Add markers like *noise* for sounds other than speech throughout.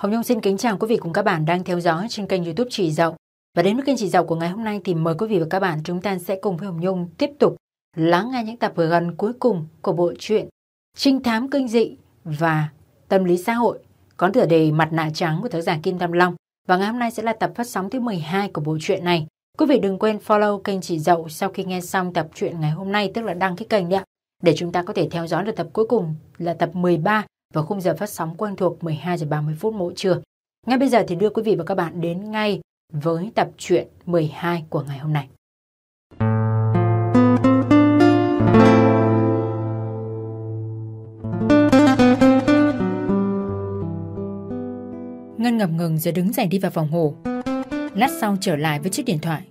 Hồng Nhung xin kính chào quý vị cùng các bạn đang theo dõi trên kênh youtube Chỉ Dậu. Và đến với kênh Chỉ Dậu của ngày hôm nay thì mời quý vị và các bạn chúng ta sẽ cùng với Hồng Nhung tiếp tục lắng nghe những tập gần cuối cùng của bộ truyện Trinh thám kinh dị và tâm lý xã hội, có tựa đề Mặt nạ trắng của tác giả Kim Tam Long. Và ngày hôm nay sẽ là tập phát sóng thứ 12 của bộ truyện này. Quý vị đừng quên follow kênh Chỉ Dậu sau khi nghe xong tập truyện ngày hôm nay, tức là đăng ký kênh đấy để chúng ta có thể theo dõi được tập cuối cùng là tập 13 vào khung giờ phát sóng quen thuộc 12 giờ 30 phút mỗi trưa. Ngay bây giờ thì đưa quý vị và các bạn đến ngay với tập truyện 12 của ngày hôm nay. Ngân ngập ngừng rồi đứng dậy đi vào phòng ngủ. Lát sau trở lại với chiếc điện thoại.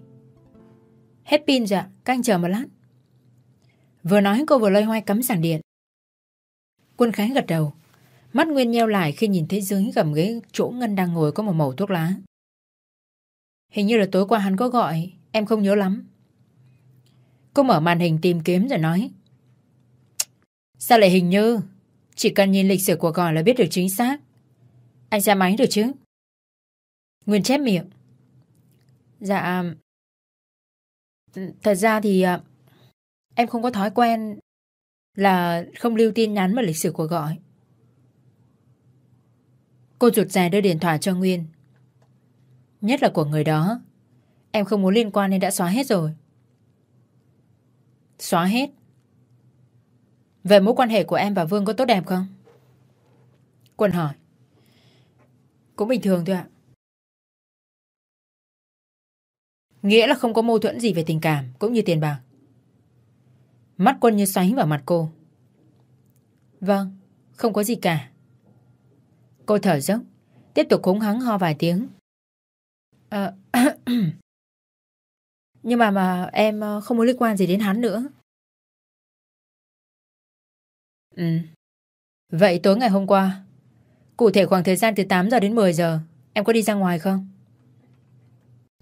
Hết pin rồi ạ, các anh chờ một lát. Vừa nói cô vừa loay hoay cắm sạc điện. Quân Khánh gật đầu. Mắt Nguyên nheo lại khi nhìn thấy dưới gầm ghế chỗ Ngân đang ngồi có một mẩu thuốc lá. Hình như là tối qua hắn có gọi, em không nhớ lắm. Cô mở màn hình tìm kiếm rồi nói. Sao lại hình như? Chỉ cần nhìn lịch sử của gọi là biết được chính xác. Anh ra máy được chứ? Nguyên chép miệng. Dạ... Thật ra thì... À, em không có thói quen là không lưu tin nhắn vào lịch sử của gọi. Cô rụt rè đưa điện thoại cho Nguyên. Nhất là của người đó. Em không muốn liên quan nên đã xóa hết rồi. Xóa hết? Về mối quan hệ của em và Vương có tốt đẹp không? Quân hỏi. Cũng bình thường thôi ạ. Nghĩa là không có mâu thuẫn gì về tình cảm cũng như tiền bạc. Mắt quân như xoáy vào mặt cô. Vâng, không có gì cả. Cô thở dốc, tiếp tục húng hắng ho vài tiếng. À, *clears throat* nhưng mà mà em ờ, không muốn liên quan gì đến hắn nữa. Ừ. Vậy tối ngày hôm qua, cụ thể khoảng thời gian từ 8 giờ đến 10 giờ, em có đi ra ngoài không?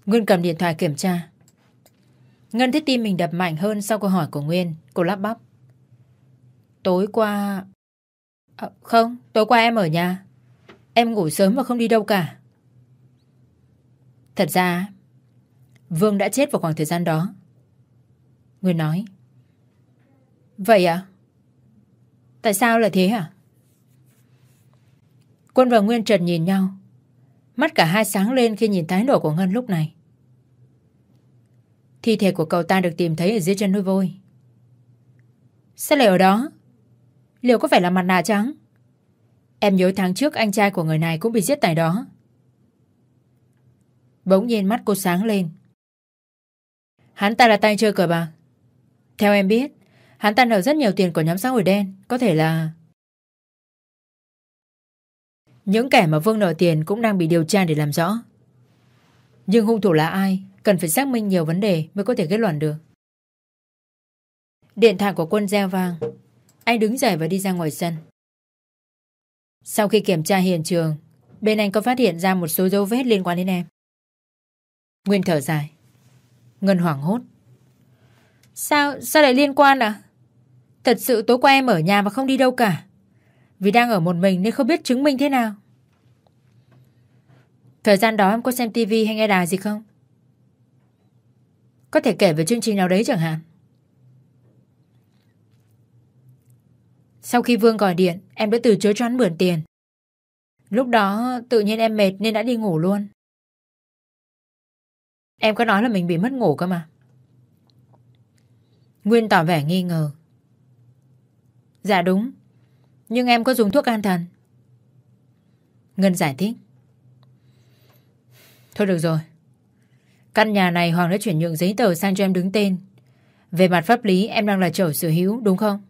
Nguyên cầm điện thoại kiểm tra. Ngân thấy tim mình đập mạnh hơn sau câu hỏi của Nguyên. Cô lắp bắp. Tối qua... À, không, tối qua em ở nhà. Em ngủ sớm và không đi đâu cả. Thật ra, Vương đã chết vào khoảng thời gian đó. Nguyên nói. Vậy à? Tại sao là thế hả? Quân và Nguyên trần nhìn nhau. Mắt cả hai sáng lên khi nhìn thái độ của Ngân lúc này. Thi thể của cậu ta được tìm thấy ở dưới chân núi vôi. Sao lại ở đó? Liệu có phải là mặt nạ trắng? Em nhớ tháng trước anh trai của người này cũng bị giết tại đó. Bỗng nhiên mắt cô sáng lên. Hắn ta là tay chơi cờ bạc. Theo em biết, hắn ta nợ rất nhiều tiền của nhóm xã hội đen. Có thể là... Những kẻ mà Vương nợ tiền cũng đang bị điều tra để làm rõ. Nhưng hung thủ là ai? Cần phải xác minh nhiều vấn đề mới có thể kết luận được. Điện thoại của quân reo vang. Anh đứng dậy và đi ra ngoài sân. Sau khi kiểm tra hiện trường, bên anh có phát hiện ra một số dấu vết liên quan đến em. Nguyên thở dài. Ngân hoảng hốt. Sao, sao lại liên quan à? Thật sự tối qua em ở nhà và không đi đâu cả. Vì đang ở một mình nên không biết chứng minh thế nào. Thời gian đó em có xem tivi hay nghe đài gì không? Có thể kể về chương trình nào đấy chẳng hạn. Sau khi Vương gọi điện, em đã từ chối cho hắn mượn tiền. Lúc đó tự nhiên em mệt nên đã đi ngủ luôn. Em có nói là mình bị mất ngủ cơ mà. Nguyên tỏ vẻ nghi ngờ. Dạ đúng, nhưng em có dùng thuốc an thần. Ngân giải thích. Thôi được rồi. Căn nhà này Hoàng đã chuyển nhượng giấy tờ sang cho em đứng tên. Về mặt pháp lý em đang là chủ sở hữu đúng không?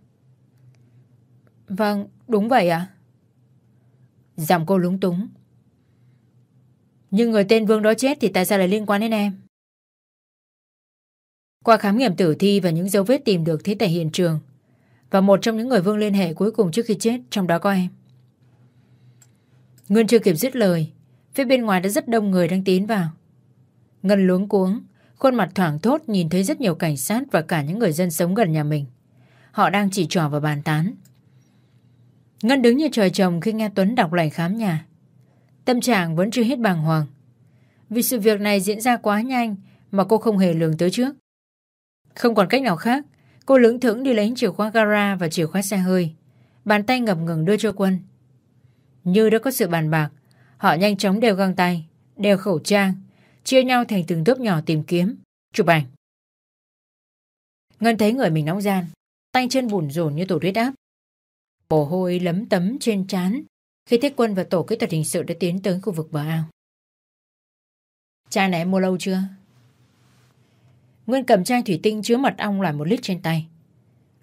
Vâng, đúng vậy ạ. À? Giọng cô lúng túng. Nhưng người tên Vương đó chết thì tại sao lại liên quan đến em? Qua khám nghiệm tử thi và những dấu vết tìm được thấy tại hiện trường và một trong những người Vương liên hệ cuối cùng trước khi chết trong đó có em. Nguyên chưa kịp dứt lời phía bên ngoài đã rất đông người đang tiến vào. Ngân luống cuống, khuôn mặt thoảng thốt nhìn thấy rất nhiều cảnh sát và cả những người dân sống gần nhà mình. Họ đang chỉ trò và bàn tán. Ngân đứng như trời trồng khi nghe Tuấn đọc lời khám nhà. Tâm trạng vẫn chưa hết bàng hoàng. Vì sự việc này diễn ra quá nhanh mà cô không hề lường tới trước. Không còn cách nào khác, cô lưỡng thững đi lấy chìa khóa gara và chìa khóa xe hơi. Bàn tay ngập ngừng đưa cho quân. Như đã có sự bàn bạc, họ nhanh chóng đeo găng tay, đeo khẩu trang, chia nhau thành từng tốp nhỏ tìm kiếm, chụp ảnh. Ngân thấy người mình nóng gian, tay chân bùn rồn như tổ huyết áp. Mồ hôi lấm tấm trên trán khi Thiết Quân và tổ kỹ thuật hình sự đã tiến tới khu vực bờ ao. Chai này em mua lâu chưa? Nguyên cầm chai thủy tinh chứa mật ong loại một lít trên tay.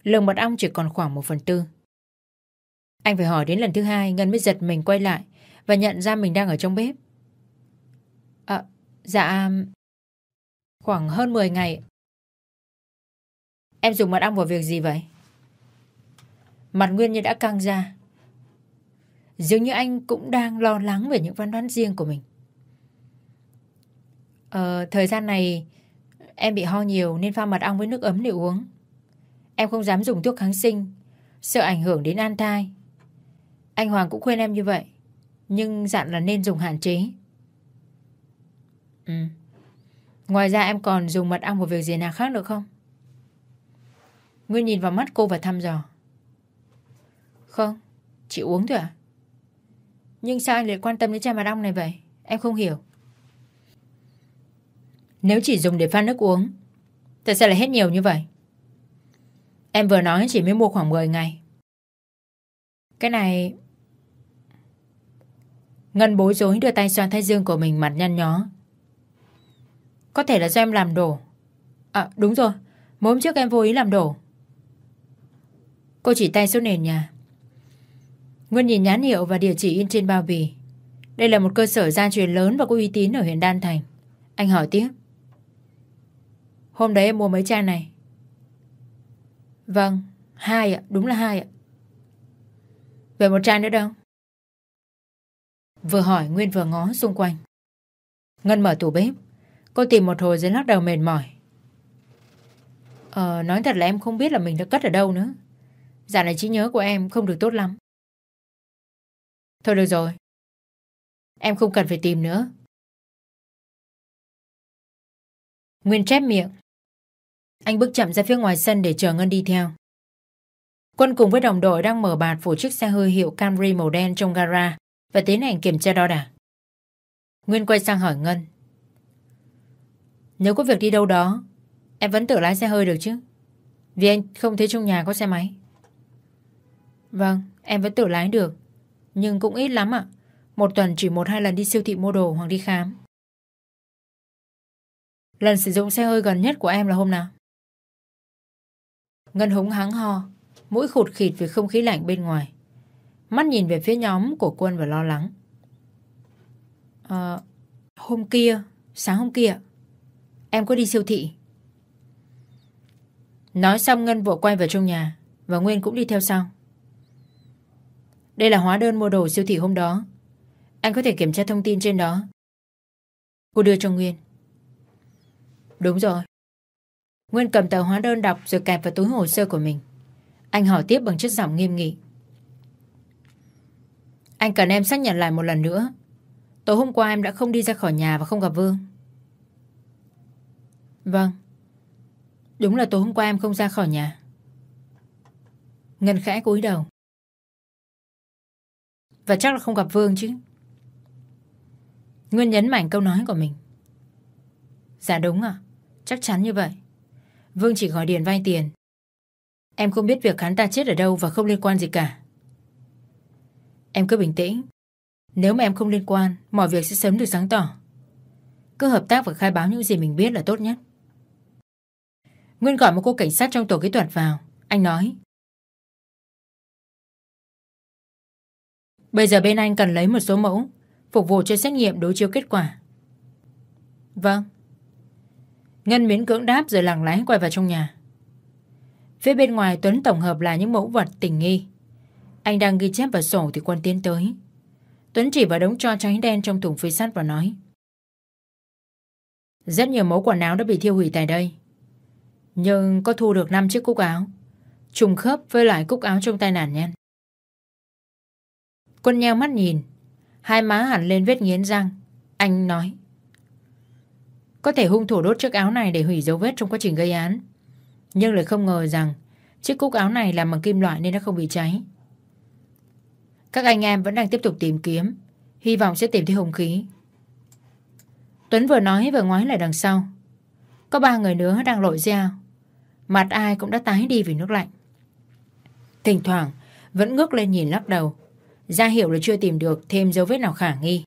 Lượng mật ong chỉ còn khoảng một phần tư. Anh phải hỏi đến lần thứ hai Ngân mới giật mình quay lại và nhận ra mình đang ở trong bếp. À, dạ... Khoảng hơn 10 ngày. Em dùng mật ong vào việc gì vậy? Mặt Nguyên như đã căng ra. Dường như anh cũng đang lo lắng về những phán đoán riêng của mình. Ờ, thời gian này em bị ho nhiều nên pha mật ong với nước ấm để uống. Em không dám dùng thuốc kháng sinh, sợ ảnh hưởng đến an thai. Anh Hoàng cũng khuyên em như vậy, nhưng dặn là nên dùng hạn chế. Ừ. Ngoài ra em còn dùng mật ong vào việc gì nào khác nữa không? Nguyên nhìn vào mắt cô và thăm dò. Không, chị uống thôi à? Nhưng sao anh lại quan tâm đến chai mật ong này vậy? Em không hiểu. Nếu chỉ dùng để pha nước uống, tại sao lại hết nhiều như vậy? Em vừa nói chỉ mới mua khoảng 10 ngày. Cái này... Ngân bối rối đưa tay xoa thái dương của mình mặt nhăn nhó. Có thể là do em làm đổ. À đúng rồi, hôm trước em vô ý làm đổ. Cô chỉ tay xuống nền nhà. Nguyên nhìn nhãn hiệu và địa chỉ in trên bao bì. Đây là một cơ sở gia truyền lớn và có uy tín ở huyện Đan Thành. Anh hỏi tiếp. Hôm đấy em mua mấy chai này? Vâng, hai ạ, đúng là hai ạ. Về một chai nữa đâu? Vừa hỏi Nguyên vừa ngó xung quanh. Ngân mở tủ bếp. Cô tìm một hồi rồi lắc đầu mệt mỏi. Ờ, nói thật là em không biết là mình đã cất ở đâu nữa. Dạo này trí nhớ của em không được tốt lắm. Thôi được rồi. Em không cần phải tìm nữa. Nguyên chép miệng. Anh bước chậm ra phía ngoài sân để chờ Ngân đi theo. Quân cùng với đồng đội đang mở bạt phủ chiếc xe hơi hiệu Camry màu đen trong gara và tiến hành kiểm tra đo đạc. Nguyên quay sang hỏi Ngân. Nếu có việc đi đâu đó, em vẫn tự lái xe hơi được chứ? Vì anh không thấy trong nhà có xe máy. Vâng, em vẫn tự lái được. Nhưng cũng ít lắm ạ. Một tuần chỉ một hai lần đi siêu thị mua đồ hoặc đi khám. Lần sử dụng xe hơi gần nhất của em là hôm nào? Ngân húng hắng ho, mũi khụt khịt vì không khí lạnh bên ngoài. Mắt nhìn về phía nhóm của quân và lo lắng. À, hôm kia, sáng hôm kia, em có đi siêu thị. Nói xong Ngân vội quay vào trong nhà và Nguyên cũng đi theo sau. Đây là hóa đơn mua đồ siêu thị hôm đó. Anh có thể kiểm tra thông tin trên đó. Cô đưa cho Nguyên. Đúng rồi. Nguyên cầm tờ hóa đơn đọc rồi kẹp vào túi hồ sơ của mình. Anh hỏi tiếp bằng chất giọng nghiêm nghị. Anh cần em xác nhận lại một lần nữa. Tối hôm qua em đã không đi ra khỏi nhà và không gặp Vương. Vâng. Đúng là tối hôm qua em không ra khỏi nhà. Ngân khẽ cúi đầu. Và chắc là không gặp Vương chứ. Nguyên nhấn mạnh câu nói của mình. Dạ đúng à Chắc chắn như vậy. Vương chỉ gọi điện vay tiền. Em không biết việc hắn ta chết ở đâu Và không liên quan gì cả. Em cứ bình tĩnh. Nếu mà em không liên quan, Mọi việc sẽ sớm được sáng tỏ. Cứ hợp tác và khai báo những gì mình biết là tốt nhất. Nguyên gọi một cô cảnh sát trong tổ kỹ thuật vào. Anh nói Bây giờ bên anh cần lấy một số mẫu, Phục vụ cho xét nghiệm đối chiếu kết quả. Vâng. Ngân miễn cưỡng đáp rồi lặng lái quay vào trong nhà. Phía bên ngoài Tuấn tổng hợp lại những mẫu vật tình nghi. Anh đang ghi chép vào sổ thì quân tiến tới. Tuấn chỉ vào đống cho cháy đen trong thùng phi sắt và nói, Rất nhiều mẫu quần áo đã bị thiêu hủy tại đây. Nhưng có thu được 5 chiếc cúc áo. Trùng khớp với lại cúc áo trong tai nạn nhân Quân nheo mắt nhìn Hai má hẳn lên vết nghiến răng. Anh nói. Có thể hung thủ đốt chiếc áo này để hủy dấu vết trong quá trình gây án. Nhưng lại không ngờ rằng chiếc cúc áo này làm bằng kim loại nên nó không bị cháy. Các anh em vẫn đang tiếp tục tìm kiếm, hy vọng sẽ tìm thấy hung khí. Tuấn vừa nói vừa ngoái lại đằng sau. Có ba người nữa đang lội ra Mặt ai cũng đã tái đi vì nước lạnh. Thỉnh thoảng vẫn ngước lên nhìn lắc đầu, ra hiệu là chưa tìm được thêm dấu vết nào khả nghi.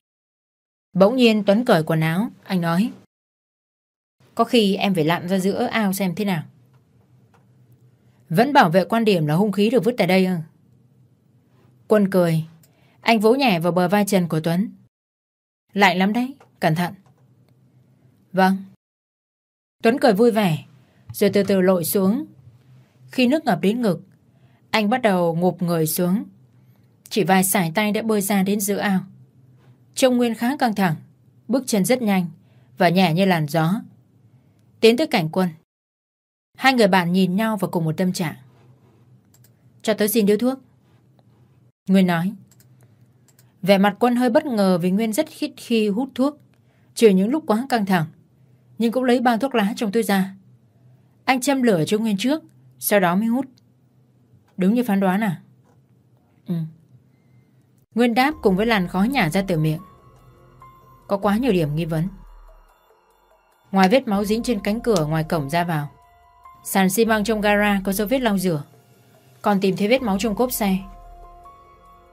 Bỗng nhiên Tuấn cởi quần áo, anh nói. Có khi em phải lặn ra giữa ao xem thế nào. Vẫn bảo vệ quan điểm là hung khí được vứt tại đây à? Quân cười, anh vỗ nhẹ vào bờ vai trần của Tuấn. Lại lắm đấy, cẩn thận. Vâng. Tuấn cười vui vẻ, rồi từ từ lội xuống. Khi nước ngập đến ngực, anh bắt đầu ngụp người xuống. Chỉ vài sải tay đã bơi ra đến giữa ao. Trông Nguyên khá căng thẳng, bước chân rất nhanh và nhẹ như làn gió. Tiến tới cảnh quân. Hai người bạn nhìn nhau vào cùng một tâm trạng. Cho tới xin điếu thuốc. Nguyên nói. Vẻ mặt quân hơi bất ngờ vì Nguyên rất khít khi hút thuốc. Trừ những lúc quá căng thẳng. Nhưng cũng lấy bao thuốc lá trong túi ra. Anh châm lửa cho Nguyên trước, sau đó mới hút. Đúng như phán đoán à? Ừ. Nguyên đáp cùng với làn khó nhả ra từ miệng. Có quá nhiều điểm nghi vấn. Ngoài vết máu dính trên cánh cửa ngoài cổng ra vào, sàn xi măng trong gara có dấu vết lau rửa, còn tìm thấy vết máu trong cốp xe.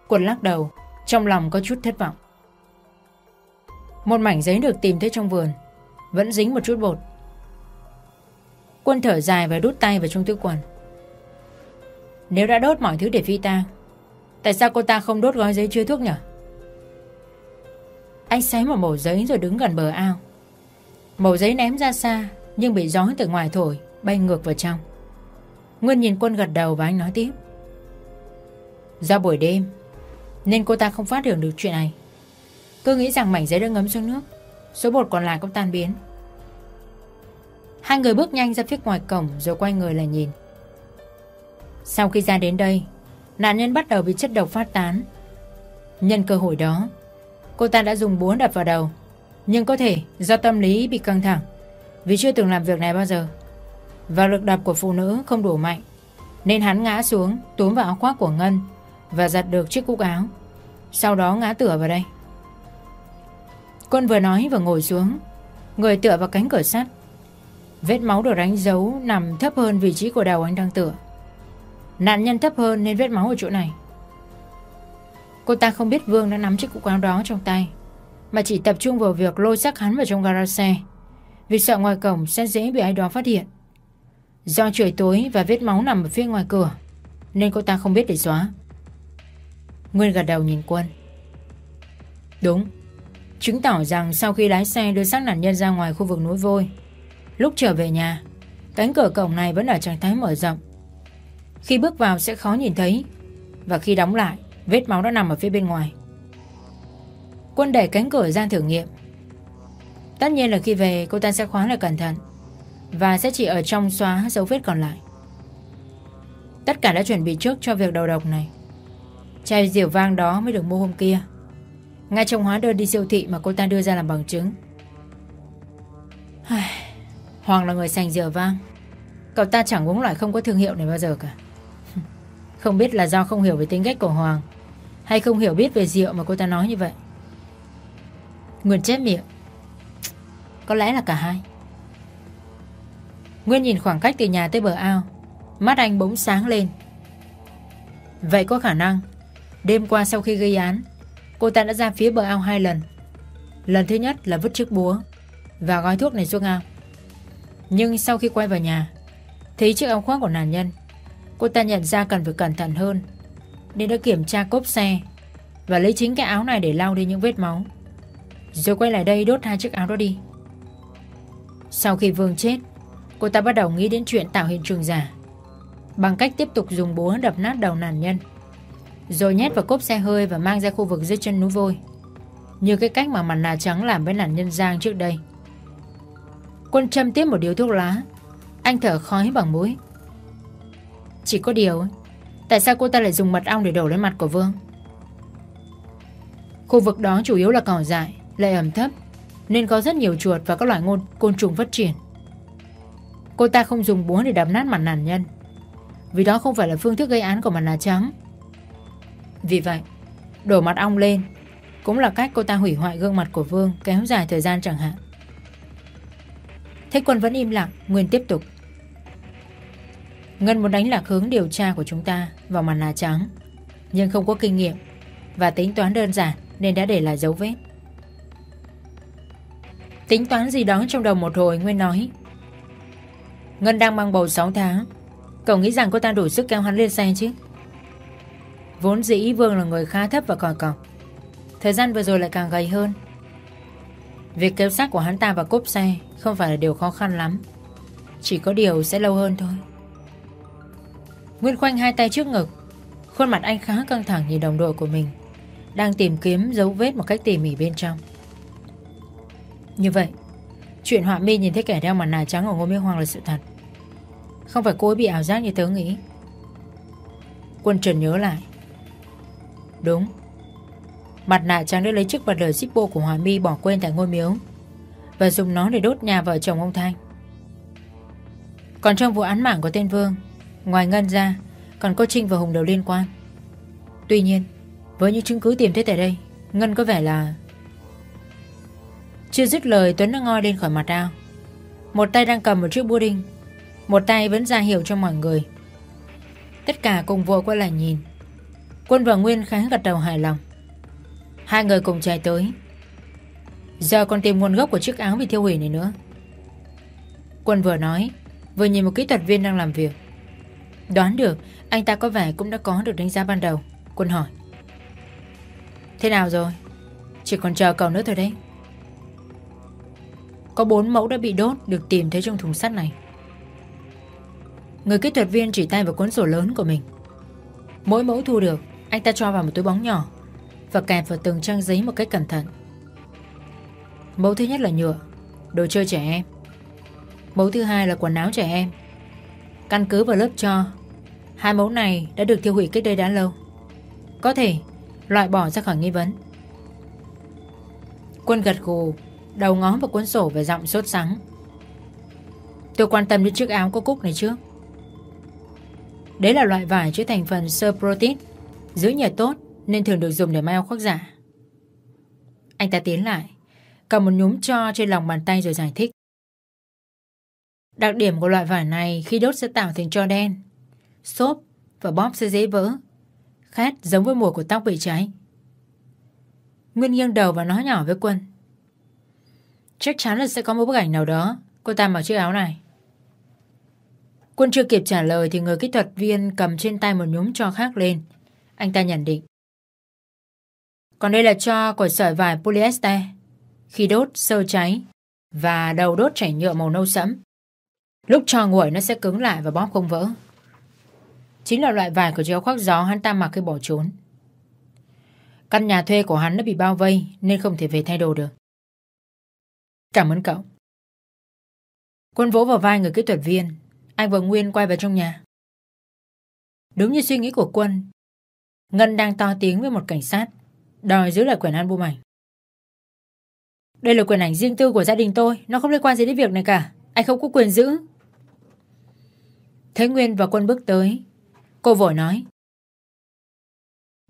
Quần lắc đầu, trong lòng có chút thất vọng. Một mảnh giấy được tìm thấy trong vườn, vẫn dính một chút bột. Quân thở dài và đút tay vào trong túi quần. Nếu đã đốt mọi thứ để phi tang Tại sao cô ta không đốt gói giấy chứa thuốc nhỉ Anh xé một mẩu giấy rồi đứng gần bờ ao. Mẩu giấy ném ra xa, Nhưng bị gió từ ngoài thổi, Bay ngược vào trong. Nguyên nhìn quân gật đầu và anh nói tiếp. Do buổi đêm, Nên cô ta không phát hiện được chuyện này. Cứ nghĩ rằng mảnh giấy đã ngấm xuống nước, Số bột còn lại cũng tan biến. Hai người bước nhanh ra phía ngoài cổng Rồi quay người lại nhìn. Sau khi ra đến đây Nạn nhân bắt đầu bị chất độc phát tán. Nhân cơ hội đó, Cô ta đã dùng búa đập vào đầu. Nhưng có thể do tâm lý bị căng thẳng, Vì chưa từng làm việc này bao giờ. Và lực đập của phụ nữ không đủ mạnh, Nên hắn ngã xuống, Túm vào áo khoác của Ngân Và giật được chiếc cúc áo. Sau đó ngã tựa vào đây. Quân vừa nói vừa ngồi xuống, Người tựa vào cánh cửa sắt. Vết máu được đánh dấu nằm thấp hơn vị trí của đầu anh đang tựa. Nạn nhân thấp hơn nên vết máu ở chỗ này. Cô ta không biết Vương đã nắm chiếc cục áo đó trong tay, Mà chỉ tập trung vào việc lôi xác hắn vào trong gara xe, Vì sợ ngoài cổng sẽ dễ bị ai đó phát hiện. Do trời tối và vết máu nằm ở phía ngoài cửa, Nên cô ta không biết để xóa. Nguyên gật đầu nhìn quân. Đúng. Chứng tỏ rằng sau khi lái xe đưa xác nạn nhân ra ngoài khu vực núi vôi, Lúc trở về nhà, Cánh cửa cổng này vẫn ở trạng thái mở rộng khi bước vào sẽ khó nhìn thấy. Và khi đóng lại, Vết máu đã nằm ở phía bên ngoài. Quân đẩy cánh cửa ra thử nghiệm. Tất nhiên là khi về, cô ta sẽ khóa lại cẩn thận. Và sẽ chỉ ở trong xóa dấu vết còn lại. Tất cả đã chuẩn bị trước cho việc đầu độc này. Chai rượu vang đó mới được mua hôm kia. Ngay trong hóa đơn đi siêu thị mà cô ta đưa ra làm bằng chứng. Hoàng là người sành rượu vang. Cậu ta chẳng uống loại không có thương hiệu này bao giờ cả không biết là do không hiểu về tính cách của Hoàng, Hay không hiểu biết về rượu mà cô ta nói như vậy. Nguyên chép miệng. Có lẽ là cả hai. Nguyên nhìn khoảng cách từ nhà tới bờ ao, Mắt anh bỗng sáng lên. Vậy có khả năng, Đêm qua sau khi gây án, Cô ta đã ra phía bờ ao hai lần. Lần thứ nhất là vứt chiếc búa Và gói thuốc này xuống ao. Nhưng sau khi quay vào nhà, Thấy chiếc áo khoác của nạn nhân Cô ta nhận ra cần phải cẩn thận hơn. Nên đã kiểm tra cốp xe Và lấy chính cái áo này để lau đi những vết máu. Rồi quay lại đây đốt hai chiếc áo đó đi. Sau khi Vương chết, Cô ta bắt đầu nghĩ đến chuyện tạo hiện trường giả. Bằng cách tiếp tục dùng búa đập nát đầu nạn nhân, Rồi nhét vào cốp xe hơi và mang ra khu vực dưới chân núi vôi. Như cái cách mà mặt nạ trắng làm với nạn nhân Giang trước đây. Quân châm tiếp một điếu thuốc lá. Anh thở khói bằng mũi chỉ có điều Tại sao cô ta lại dùng mật ong để đổ lên mặt của Vương Khu vực đó chủ yếu là cỏ dại, lại ẩm thấp, nên có rất nhiều chuột và các loại ngôn côn trùng phát triển. Cô ta không dùng búa để đập nát mặt nạn nhân, vì đó không phải là phương thức gây án của mặt nạ trắng. Vì vậy, đổ mặt ong lên cũng là cách cô ta hủy hoại gương mặt của Vương kéo dài thời gian chẳng hạn. Thế quân vẫn im lặng, Nguyên tiếp tục. Ngân muốn đánh lạc hướng điều tra của chúng ta vào mặt lá trắng, nhưng không có kinh nghiệm và tính toán đơn giản nên đã để lại dấu vết. Tính toán gì đó trong đầu một hồi Nguyên nói. Ngân đang mang bầu 6 tháng. Cậu nghĩ rằng cô ta đủ sức kéo hắn lên xe chứ? Vốn dĩ Vương là người khá thấp và còi cọc. Thời gian vừa rồi lại càng gầy hơn. Việc kéo xác của hắn ta vào cốp xe Không phải là điều khó khăn lắm. Chỉ có điều sẽ lâu hơn thôi. Nguyên khoanh hai tay trước ngực. Khuôn mặt anh khá căng thẳng nhìn đồng đội của mình, Đang tìm kiếm dấu vết một cách tỉ mỉ bên trong. Như vậy, Chuyện họa mi nhìn thấy kẻ đeo mặt nạ trắng ở ngôi miếu hoang là sự thật. Không phải cô ấy bị ảo giác như tớ nghĩ. Quân Trần nhớ lại. Đúng. Mặt nạ trắng đã lấy chiếc vật lời Zippo của Hòa Mi bỏ quên tại ngôi miếu Và dùng nó để đốt nhà vợ chồng ông Thanh. Còn trong vụ án mạng của tên Vương Ngoài Ngân ra, Còn có Trinh và Hùng đều liên quan. Tuy nhiên, Với những chứng cứ tìm thấy tại đây, Ngân có vẻ là Chưa dứt lời Tuấn đã ngoi lên khỏi mặt ao. Một tay đang cầm một chiếc búa đinh, Một tay vẫn ra hiệu cho mọi người. Tất cả cùng vội quay lại nhìn. Quân và Nguyên khá gật đầu hài lòng. Hai người cùng chạy tới. Giờ còn tìm nguồn gốc của chiếc áo bị thiêu hủy này nữa. Quân vừa nói, Vừa nhìn một kỹ thuật viên đang làm việc. Đoán được Anh ta có vẻ cũng đã có được đánh giá ban đầu Quân hỏi Thế nào rồi Chỉ còn chờ cậu nữa thôi đấy Có bốn mẫu đã bị đốt Được tìm thấy trong thùng sắt này Người kỹ thuật viên chỉ tay vào cuốn sổ lớn của mình Mỗi mẫu thu được Anh ta cho vào một túi bóng nhỏ và kẹp vào từng trang giấy một cách cẩn thận. Mẫu thứ nhất là nhựa, đồ chơi trẻ em. Mẫu thứ hai là quần áo trẻ em. Căn cứ vào lớp cho, hai mẫu này đã được tiêu hủy cách đây đã lâu. Có thể loại bỏ ra khỏi nghi vấn. Quân gật gù, đầu ngó vào cuốn sổ và giọng sốt sắng. Tôi quan tâm đến chiếc áo có cúc này trước. Đấy là loại vải chứa thành phần sơ protein, giữ nhiệt tốt nên thường được dùng để may áo khoác giả. Anh ta tiến lại, cầm một nhúm cho trên lòng bàn tay rồi giải thích. Đặc điểm của loại vải này khi đốt sẽ tạo thành cho đen, xốp và bóp sẽ dễ vỡ, khét giống với mùi của tóc bị cháy. Nguyên nghiêng đầu và nói nhỏ với Quân. Chắc chắn là sẽ có một bức ảnh nào đó cô ta mặc chiếc áo này. Quân chưa kịp trả lời thì người kỹ thuật viên cầm trên tay một nhúm cho khác lên. Anh ta nhận định. Còn đây là cho của sợi vải polyester. Khi đốt, sơ cháy và đầu đốt chảy nhựa màu nâu sẫm. Lúc cho nguội nó sẽ cứng lại và bóp không vỡ. Chính là loại vải của chiếc khoác gió hắn ta mặc khi bỏ trốn. Căn nhà thuê của hắn đã bị bao vây nên không thể về thay đồ được. Cảm ơn cậu. Quân vỗ vào vai người kỹ thuật viên. Anh và Nguyên quay vào trong nhà. Đúng như suy nghĩ của Quân, Ngân đang to tiếng với một cảnh sát đòi giữ lại quyển album ảnh. Đây là quyền ảnh riêng tư của gia đình tôi, nó không liên quan gì đến việc này cả. Anh không có quyền giữ. Thấy Nguyên và Quân bước tới, cô vội nói.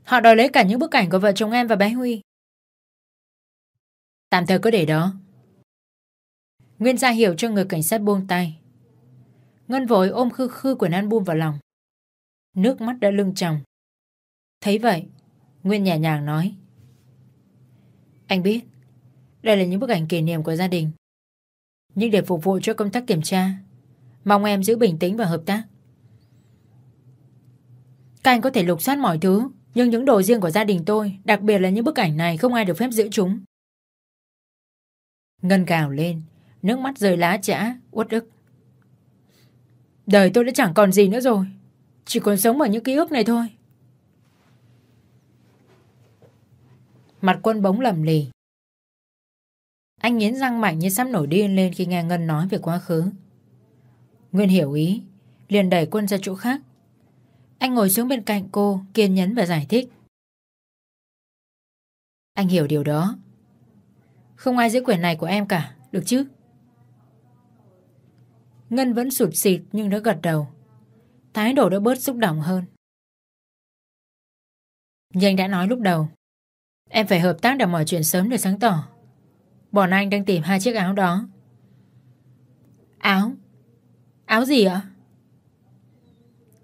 Họ đòi lấy cả những bức ảnh của vợ chồng em và bé Huy. Tạm thời cứ để đó. Nguyên ra hiểu cho người cảnh sát buông tay. Ngân vội ôm khư khư quyển album vào lòng. Nước mắt đã lưng tròng. Thấy vậy, Nguyên nhẹ nhàng nói. Anh biết, đây là những bức ảnh kỷ niệm của gia đình. Nhưng để phục vụ cho công tác kiểm tra, mong em giữ bình tĩnh và hợp tác. Các anh có thể lục soát mọi thứ, nhưng những đồ riêng của gia đình tôi, đặc biệt là những bức ảnh này không ai được phép giữ chúng. Ngân gào lên, nước mắt rơi lá chã, uất ức. Đời tôi đã chẳng còn gì nữa rồi, chỉ còn sống ở những ký ức này thôi. Mặt quân bóng lầm lì. Anh nghiến răng mạnh như sắp nổi điên lên khi nghe Ngân nói về quá khứ. Nguyên hiểu ý, liền đẩy quân ra chỗ khác. Anh ngồi xuống bên cạnh cô, kiên nhẫn và giải thích. Anh hiểu điều đó. Không ai giữ quyền này của em cả, được chứ? Ngân vẫn sụt xịt nhưng đã gật đầu. Thái độ đã bớt xúc động hơn. Như anh đã nói lúc đầu, em phải hợp tác để mọi chuyện sớm được sáng tỏ. Bọn anh đang tìm hai chiếc áo đó. Áo? Áo gì ạ?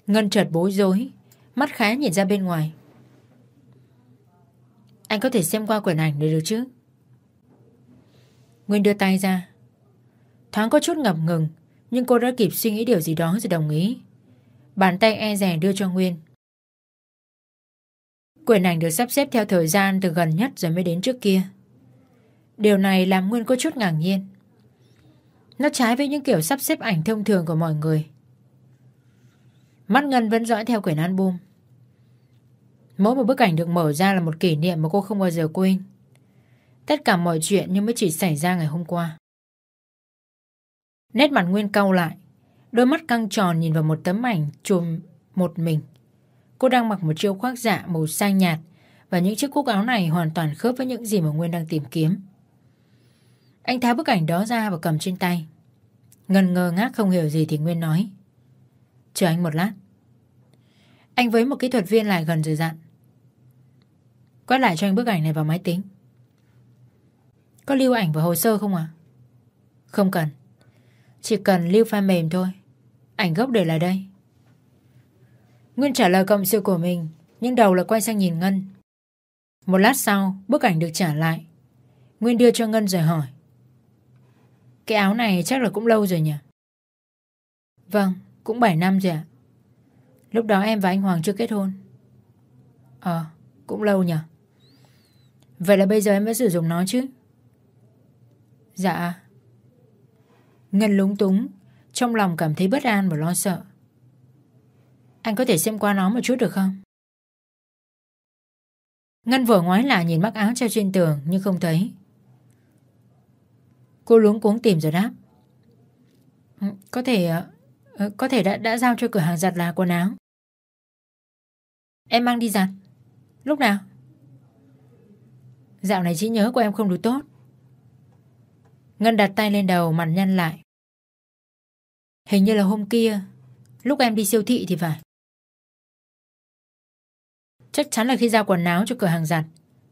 Ngân chợt bối rối, mắt khá nhìn ra bên ngoài. Anh có thể xem qua quyển ảnh để được chứ? Nguyên đưa tay ra. Thoáng có chút ngập ngừng, nhưng cô đã kịp suy nghĩ điều gì đó rồi đồng ý. Bàn tay e rè đưa cho Nguyên. Quyển ảnh được sắp xếp theo thời gian từ gần nhất rồi mới đến trước kia. Điều này làm Nguyên có chút ngạc nhiên. Nó trái với những kiểu sắp xếp ảnh thông thường của mọi người. Mắt Ngân vẫn dõi theo quyển album. Mỗi một bức ảnh được mở ra là một kỷ niệm mà cô không bao giờ quên. Tất cả mọi chuyện như mới chỉ xảy ra ngày hôm qua. Nét mặt Nguyên cau lại, đôi mắt căng tròn nhìn vào một tấm ảnh chùm một mình. Cô đang mặc một chiếc khoác dạ màu xanh nhạt và những chiếc cúc áo này hoàn toàn khớp với những gì mà Nguyên đang tìm kiếm. Anh tháo bức ảnh đó ra và cầm trên tay. Ngần ngơ ngác không hiểu gì thì Nguyên nói. Chờ anh một lát. Anh với một kỹ thuật viên lại gần rồi dặn. Quét lại cho anh bức ảnh này vào máy tính. Có lưu ảnh và hồ sơ không à? Không cần. Chỉ cần lưu file mềm thôi. Ảnh gốc để lại đây. Nguyên trả lời cộng sự của mình, nhưng đầu là quay sang nhìn Ngân. Một lát sau, bức ảnh được trả lại. Nguyên đưa cho Ngân rồi hỏi. Cái áo này chắc là cũng lâu rồi nhỉ? Vâng, cũng 7 năm rồi ạ. Lúc đó em và anh Hoàng chưa kết hôn. Ờ, cũng lâu nhỉ. Vậy là bây giờ em vẫn sử dụng nó chứ? Dạ. Ngân lúng túng, trong lòng cảm thấy bất an và lo sợ. Anh có thể xem qua nó một chút được không? Ngân vừa ngoái lại nhìn mắc áo treo trên tường nhưng không thấy. Cô luống cuống tìm rồi đáp. Ừ, có thể ờ, ờ, có thể đã đã giao cho cửa hàng giặt là quần áo. Em mang đi giặt. Lúc nào? Dạo này trí nhớ của em không đủ tốt. Ngân đặt tay lên đầu mặt nhăn lại. Hình như là hôm kia, lúc em đi siêu thị thì phải. Chắc chắn là khi giao quần áo cho cửa hàng giặt,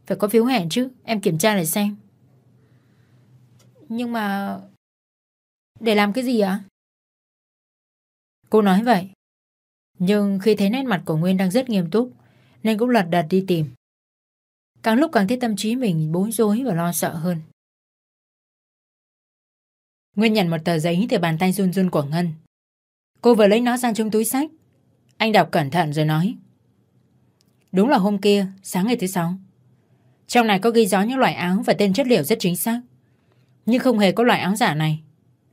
phải có phiếu hẹn chứ, em kiểm tra lại xem. Nhưng mà... Để làm cái gì ạ? Cô nói vậy. Nhưng khi thấy nét mặt của Nguyên đang rất nghiêm túc, nên cũng lật đật đi tìm. Càng lúc càng thấy tâm trí mình bối rối và lo sợ hơn. Nguyên nhận một tờ giấy từ bàn tay run run của Ngân. Cô vừa lấy nó ra trong túi sách. Anh đọc cẩn thận rồi nói. Đúng là hôm kia, sáng ngày thứ sáu. Trong này có ghi rõ những loại áo và tên chất liệu rất chính xác. Nhưng không hề có loại áo giả này.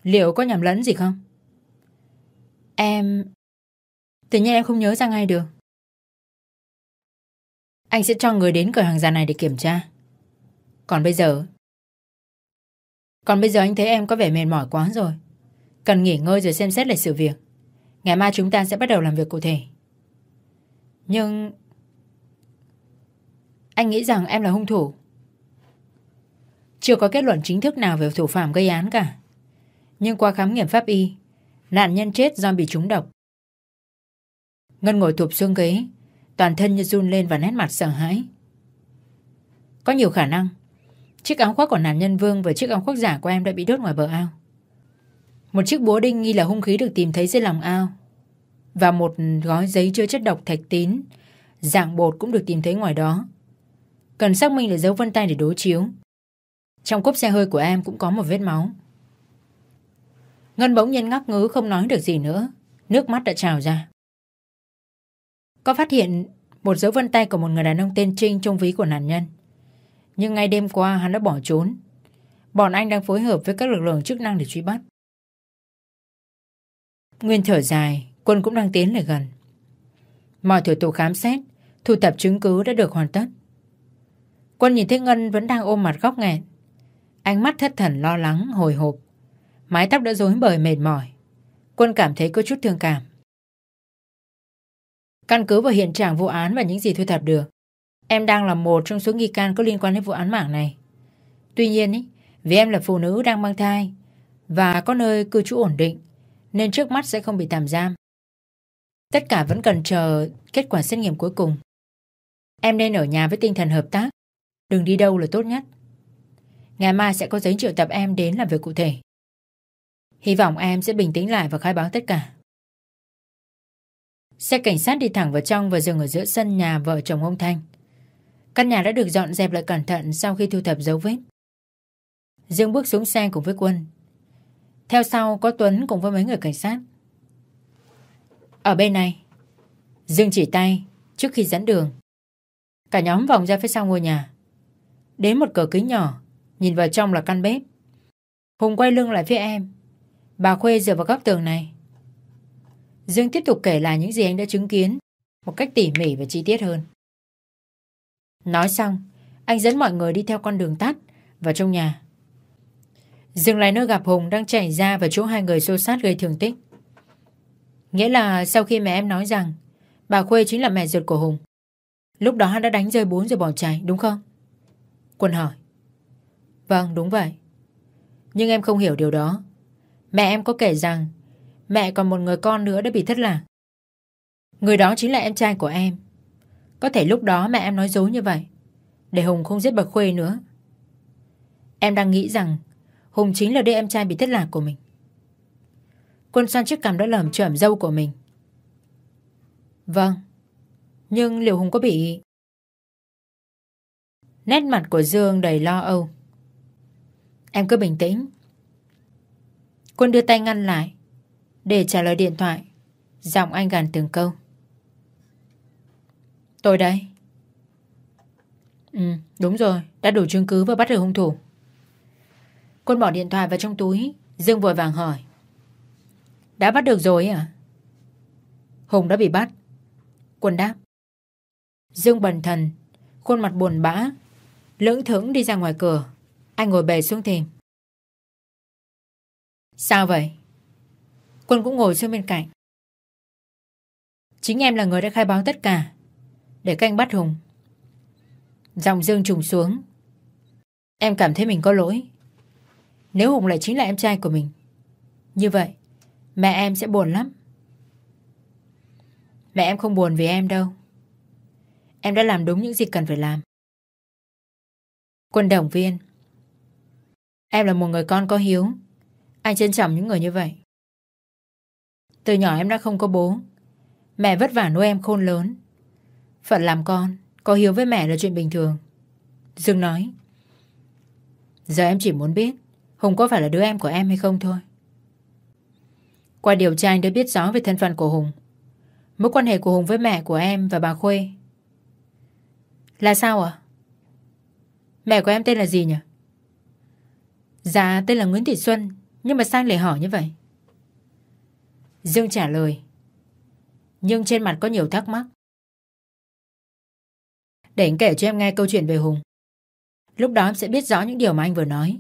Liệu có nhầm lẫn gì không? Em... Tự nhiên em không nhớ ra ngay được. Anh sẽ cho người đến cửa hàng giả này để kiểm tra. Còn bây giờ... Còn bây giờ anh thấy em có vẻ mệt mỏi quá rồi. Cần nghỉ ngơi rồi xem xét lại sự việc. Ngày mai chúng ta sẽ bắt đầu làm việc cụ thể. Nhưng... Anh nghĩ rằng em là hung thủ. Chưa có kết luận chính thức nào về thủ phạm gây án cả. Nhưng qua khám nghiệm pháp y, nạn nhân chết do bị trúng độc. Ngân ngồi thụp xuống ghế, toàn thân như run lên và nét mặt sợ hãi. Có nhiều khả năng, chiếc áo khoác của nạn nhân Vương và chiếc áo khoác giả của em đã bị đốt ngoài bờ ao. Một chiếc búa đinh nghi là hung khí được tìm thấy dưới lòng ao. Và một gói giấy chứa chất độc thạch tín, dạng bột cũng được tìm thấy ngoài đó. Cần xác minh để dấu vân tay để đối chiếu. Trong cốp xe hơi của em cũng có một vết máu. Ngân bỗng nhiên ngắc ngứ không nói được gì nữa. Nước mắt đã trào ra. Có phát hiện một dấu vân tay của một người đàn ông tên Trinh trong ví của nạn nhân. Nhưng ngay đêm qua hắn đã bỏ trốn. Bọn anh đang phối hợp với các lực lượng chức năng để truy bắt. Nguyên thở dài, quân cũng đang tiến lại gần. Mọi thủ tục khám xét, thu thập chứng cứ đã được hoàn tất. Quân nhìn thấy Ngân vẫn đang ôm mặt góc nghẹn. Ánh mắt thất thần lo lắng, hồi hộp. Mái tóc đã rối bời mệt mỏi. Quân cảm thấy có chút thương cảm. Căn cứ vào hiện trạng vụ án và những gì thu thập được, Em đang là một trong số nghi can có liên quan đến vụ án mạng này. Tuy nhiên, ý, vì em là phụ nữ đang mang thai và có nơi cư trú ổn định, nên trước mắt sẽ không bị tạm giam. Tất cả vẫn cần chờ kết quả xét nghiệm cuối cùng. Em nên ở nhà với tinh thần hợp tác, đừng đi đâu là tốt nhất. Ngày mai sẽ có giấy triệu tập em đến làm việc cụ thể. Hy vọng em sẽ bình tĩnh lại và khai báo tất cả. Xe cảnh sát đi thẳng vào trong và dừng ở giữa sân nhà vợ chồng ông Thanh. Căn nhà đã được dọn dẹp lại cẩn thận sau khi thu thập dấu vết. Dương bước xuống xe cùng với quân. Theo sau có Tuấn cùng với mấy người cảnh sát. Ở bên này, Dương chỉ tay trước khi dẫn đường. Cả nhóm vòng ra phía sau ngôi nhà. Đến một cửa kính nhỏ, nhìn vào trong là căn bếp. Hùng quay lưng lại phía em. Bà Khuê dựa vào góc tường này. Dương tiếp tục kể lại những gì anh đã chứng kiến, một cách tỉ mỉ và chi tiết hơn. Nói xong, anh dẫn mọi người đi theo con đường tắt vào trong nhà. Dừng lại nơi gặp Hùng đang chạy ra và chỗ hai người xô sát gây thương tích. Nghĩa là sau khi mẹ em nói rằng bà Khuê chính là mẹ ruột của Hùng. Lúc đó hắn đã đánh rơi bốn rồi bỏ chạy, đúng không? Quân hỏi. Vâng, đúng vậy. Nhưng em không hiểu điều đó. Mẹ em có kể rằng, mẹ còn một người con nữa đã bị thất lạc. Người đó chính là em trai của em. Có thể lúc đó mẹ em nói dối như vậy, Để Hùng không giết bà Khuê nữa. Em đang nghĩ rằng, Hùng chính là đứa em trai bị thất lạc của mình. Quân xoan chiếc cằm đã lởm chởm dâu của mình. Vâng Nhưng liệu Hùng có bị Nét mặt của Dương đầy lo âu? Em cứ bình tĩnh. Quân đưa tay ngăn lại Để trả lời điện thoại Giọng anh gàn từng câu Tôi đây. Ừ, đúng rồi, đã đủ chứng cứ và bắt được hung thủ. Quân bỏ điện thoại vào trong túi, Dương vội vàng hỏi. Đã bắt được rồi à? Hùng đã bị bắt. Quân đáp. Dương bần thần, khuôn mặt buồn bã, lưỡng thững đi ra ngoài cửa. Anh ngồi bề xuống thềm. Sao vậy? Quân cũng ngồi xuống bên cạnh. Chính em là người đã khai báo tất cả để canh bắt Hùng. Dòng dương trùng xuống. Em cảm thấy mình có lỗi. Nếu Hùng lại chính là em trai của mình. Như vậy, mẹ em sẽ buồn lắm. Mẹ em không buồn vì em đâu. Em đã làm đúng những gì cần phải làm. Quân đồng viên. Em là một người con có hiếu. Anh trân trọng những người như vậy. Từ nhỏ em đã không có bố. Mẹ vất vả nuôi em khôn lớn. Phận làm con, Có hiếu với mẹ là chuyện bình thường Dương nói, Giờ em chỉ muốn biết, Hùng có phải là đứa em của em hay không thôi Qua điều tra, anh đã biết rõ về thân phận của Hùng, Mối quan hệ của Hùng với mẹ của em và bà Khuê Là sao ạ? Mẹ của em tên là gì nhỉ? Dạ tên là Nguyễn Thị Xuân nhưng mà sao anh lại hỏi như vậy? Dương trả lời Nhưng trên mặt có nhiều thắc mắc để anh kể cho em nghe câu chuyện về Hùng. Lúc đó em sẽ biết rõ những điều mà anh vừa nói.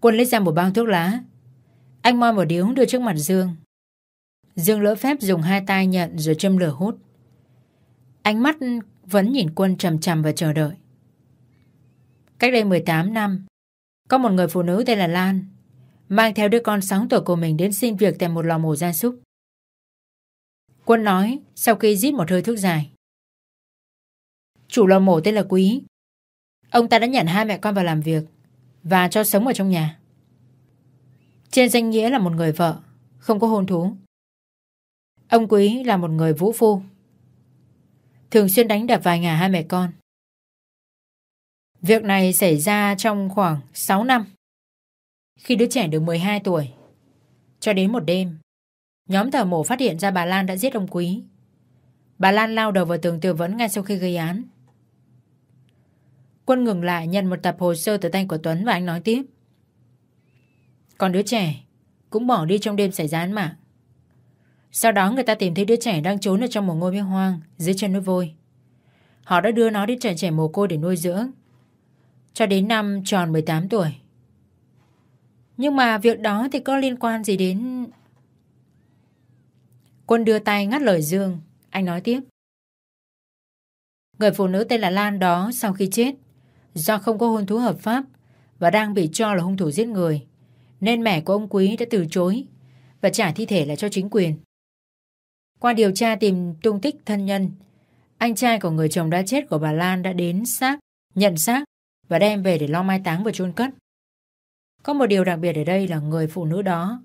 Quân lấy ra một bao thuốc lá. Anh moi một điếu đưa trước mặt Dương. Dương lỡ phép dùng hai tay nhận rồi châm lửa hút. Ánh mắt vẫn nhìn Quân trầm trầm và chờ đợi. Cách đây 18 năm, có một người phụ nữ tên là Lan mang theo đứa con 6 tuổi của mình đến xin việc tại một lò mổ gia súc. Quân nói sau khi giết một hơi thuốc dài. Chủ lò mổ tên là Quý. Ông ta đã nhận hai mẹ con vào làm việc và cho sống ở trong nhà. Trên danh nghĩa là một người vợ, không có hôn thú. Ông Quý là một người vũ phu. Thường xuyên đánh đập vài ngà hai mẹ con. Việc này xảy ra trong khoảng 6 năm. Khi đứa trẻ được 12 tuổi, cho đến một đêm, nhóm thợ mổ phát hiện ra bà Lan đã giết ông Quý. Bà Lan lao đầu vào tường tư vấn ngay sau khi gây án. Quân ngừng lại nhận một tập hồ sơ từ tay của Tuấn và anh nói tiếp. Còn đứa trẻ cũng bỏ đi trong đêm xảy ra án mạng. Sau đó người ta tìm thấy đứa trẻ đang trốn ở trong một ngôi miếng hoang dưới chân núi vôi. Họ đã đưa nó đến trẻ trẻ mồ côi để nuôi dưỡng. Cho đến năm tròn 18 tuổi. Nhưng mà việc đó thì có liên quan gì đến... Quân đưa tay ngắt lời Dương. Anh nói tiếp. Người phụ nữ tên là Lan đó sau khi chết, do không có hôn thú hợp pháp và đang bị cho là hung thủ giết người, nên mẹ của ông Quý đã từ chối và trả thi thể lại cho chính quyền. Qua điều tra tìm tung tích thân nhân, anh trai của người chồng đã chết của bà Lan đã đến xác, nhận xác và đem về để lo mai táng và chôn cất. Có một điều đặc biệt ở đây là người phụ nữ đó,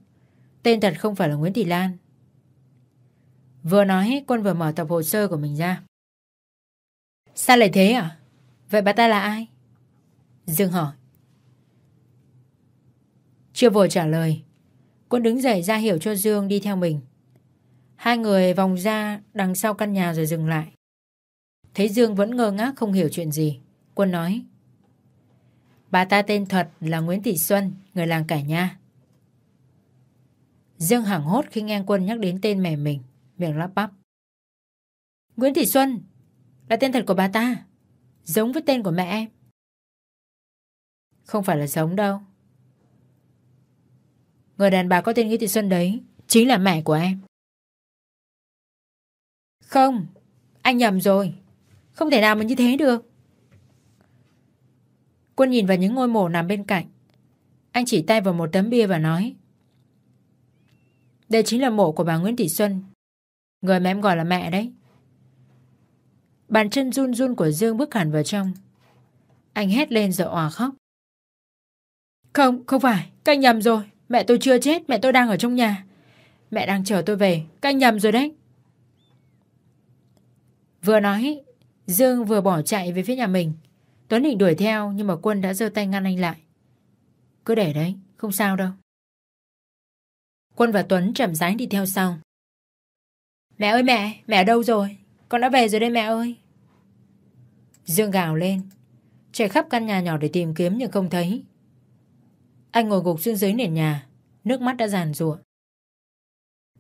tên thật không phải là Nguyễn Thị Lan. Vừa nói, Quân vừa mở tập hồ sơ của mình ra. Sao lại thế à? Vậy bà ta là ai? Dương hỏi. Chưa vội trả lời, Quân đứng dậy ra hiểu cho Dương đi theo mình. Hai người vòng ra đằng sau căn nhà rồi dừng lại. Thấy Dương vẫn ngơ ngác không hiểu chuyện gì. Quân nói. Bà ta tên thật là Nguyễn Thị Xuân, người làng Cải Nha. Dương hoảng hốt khi nghe Quân nhắc đến tên mẹ mình, miệng lắp bắp. Nguyễn Thị Xuân là tên thật của bà ta, giống với tên của mẹ em. Không phải là giống đâu. Người đàn bà có tên Nguyễn Thị Xuân đấy chính là mẹ của em. Không, anh nhầm rồi. Không thể nào mà như thế được. Quân nhìn vào những ngôi mộ nằm bên cạnh. Anh chỉ tay vào một tấm bia và nói. Đây chính là mộ của bà Nguyễn Thị Xuân. Người mà em gọi là mẹ đấy. Bàn chân run run của Dương bước hẳn vào trong. Anh hét lên rồi òa khóc. Không, không phải, các anh nhầm rồi. Mẹ tôi chưa chết, mẹ tôi đang ở trong nhà. Mẹ đang chờ tôi về, các anh nhầm rồi đấy. Vừa nói, Dương vừa bỏ chạy về phía nhà mình. Tuấn định đuổi theo nhưng mà Quân đã giơ tay ngăn anh lại. Cứ để đấy, không sao đâu. Quân và Tuấn chậm rãi đi theo sau. Mẹ ơi mẹ, mẹ đâu rồi? Con đã về rồi đây mẹ ơi. Dương gào lên, chạy khắp căn nhà nhỏ để tìm kiếm nhưng không thấy. Anh ngồi gục xuống dưới nền nhà, nước mắt đã giàn rụa.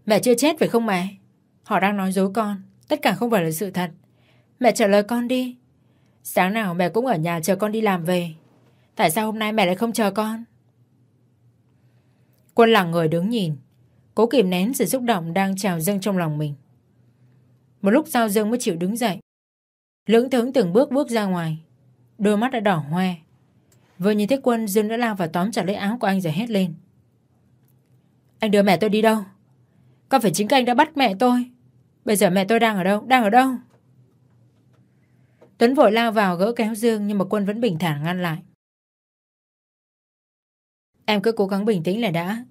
Mẹ chưa chết phải không mẹ? Họ đang nói dối con, tất cả không phải là sự thật. Mẹ trả lời con đi. Sáng nào mẹ cũng ở nhà chờ con đi làm về. Tại sao hôm nay mẹ lại không chờ con? Quân lặng người đứng nhìn, cố kìm nén sự xúc động đang trào dâng trong lòng mình. Một lúc sau Dương mới chịu đứng dậy. Lưỡng thướng từng bước bước ra ngoài, đôi mắt đã đỏ hoe. Vừa nhìn thấy Quân, Dương đã lao vào tóm chặt lấy áo của anh rồi hét lên. Anh đưa mẹ tôi đi đâu? Có phải chính các anh đã bắt mẹ tôi? Bây giờ mẹ tôi đang ở đâu? Đang ở đâu? Tuấn vội lao vào gỡ kéo Dương, nhưng mà Quân vẫn bình thản ngăn lại. Em cứ cố gắng bình tĩnh là đã.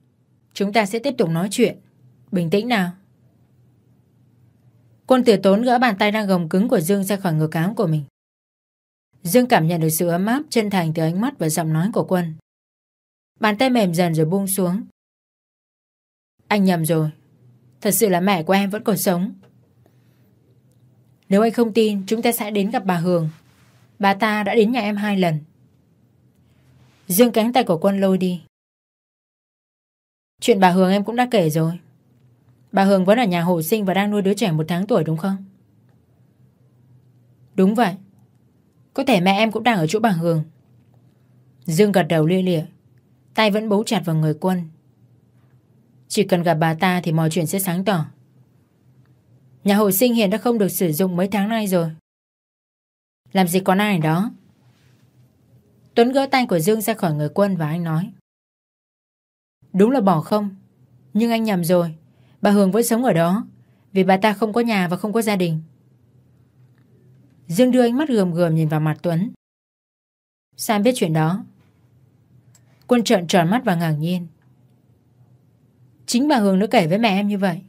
Chúng ta sẽ tiếp tục nói chuyện. Bình tĩnh nào. Quân tử tốn gỡ bàn tay đang gồng cứng của Dương ra khỏi ngực áo của mình. Dương cảm nhận được sự ấm áp chân thành từ ánh mắt và giọng nói của Quân. Bàn tay mềm dần rồi buông xuống. Anh nhầm rồi. Thật sự là mẹ của em vẫn còn sống. Nếu anh không tin, chúng ta sẽ đến gặp bà Hường. Bà ta đã đến nhà em hai lần. Dương cánh tay của Quân lôi đi. Chuyện bà Hường em cũng đã kể rồi. Bà Hường vẫn ở nhà hộ sinh và đang nuôi đứa trẻ một tháng tuổi đúng không? Đúng vậy. Có thể mẹ em cũng đang ở chỗ bà Hường. Dương gật đầu lia lịa. Tay vẫn bấu chặt vào người quân. Chỉ cần gặp bà ta thì mọi chuyện sẽ sáng tỏ. Nhà hồi sinh hiện đã không được sử dụng mấy tháng nay rồi. Làm gì có ai ở đó? Tuấn gỡ tay của Dương ra khỏi người quân và anh nói. Đúng là bỏ không. Nhưng anh nhầm rồi. Bà Hường vẫn sống ở đó. Vì bà ta không có nhà và không có gia đình. Dương đưa ánh mắt gườm gườm nhìn vào mặt Tuấn. Sao biết chuyện đó? Quân trợn tròn mắt và ngạc nhiên. Chính bà Hường đã kể với mẹ em như vậy.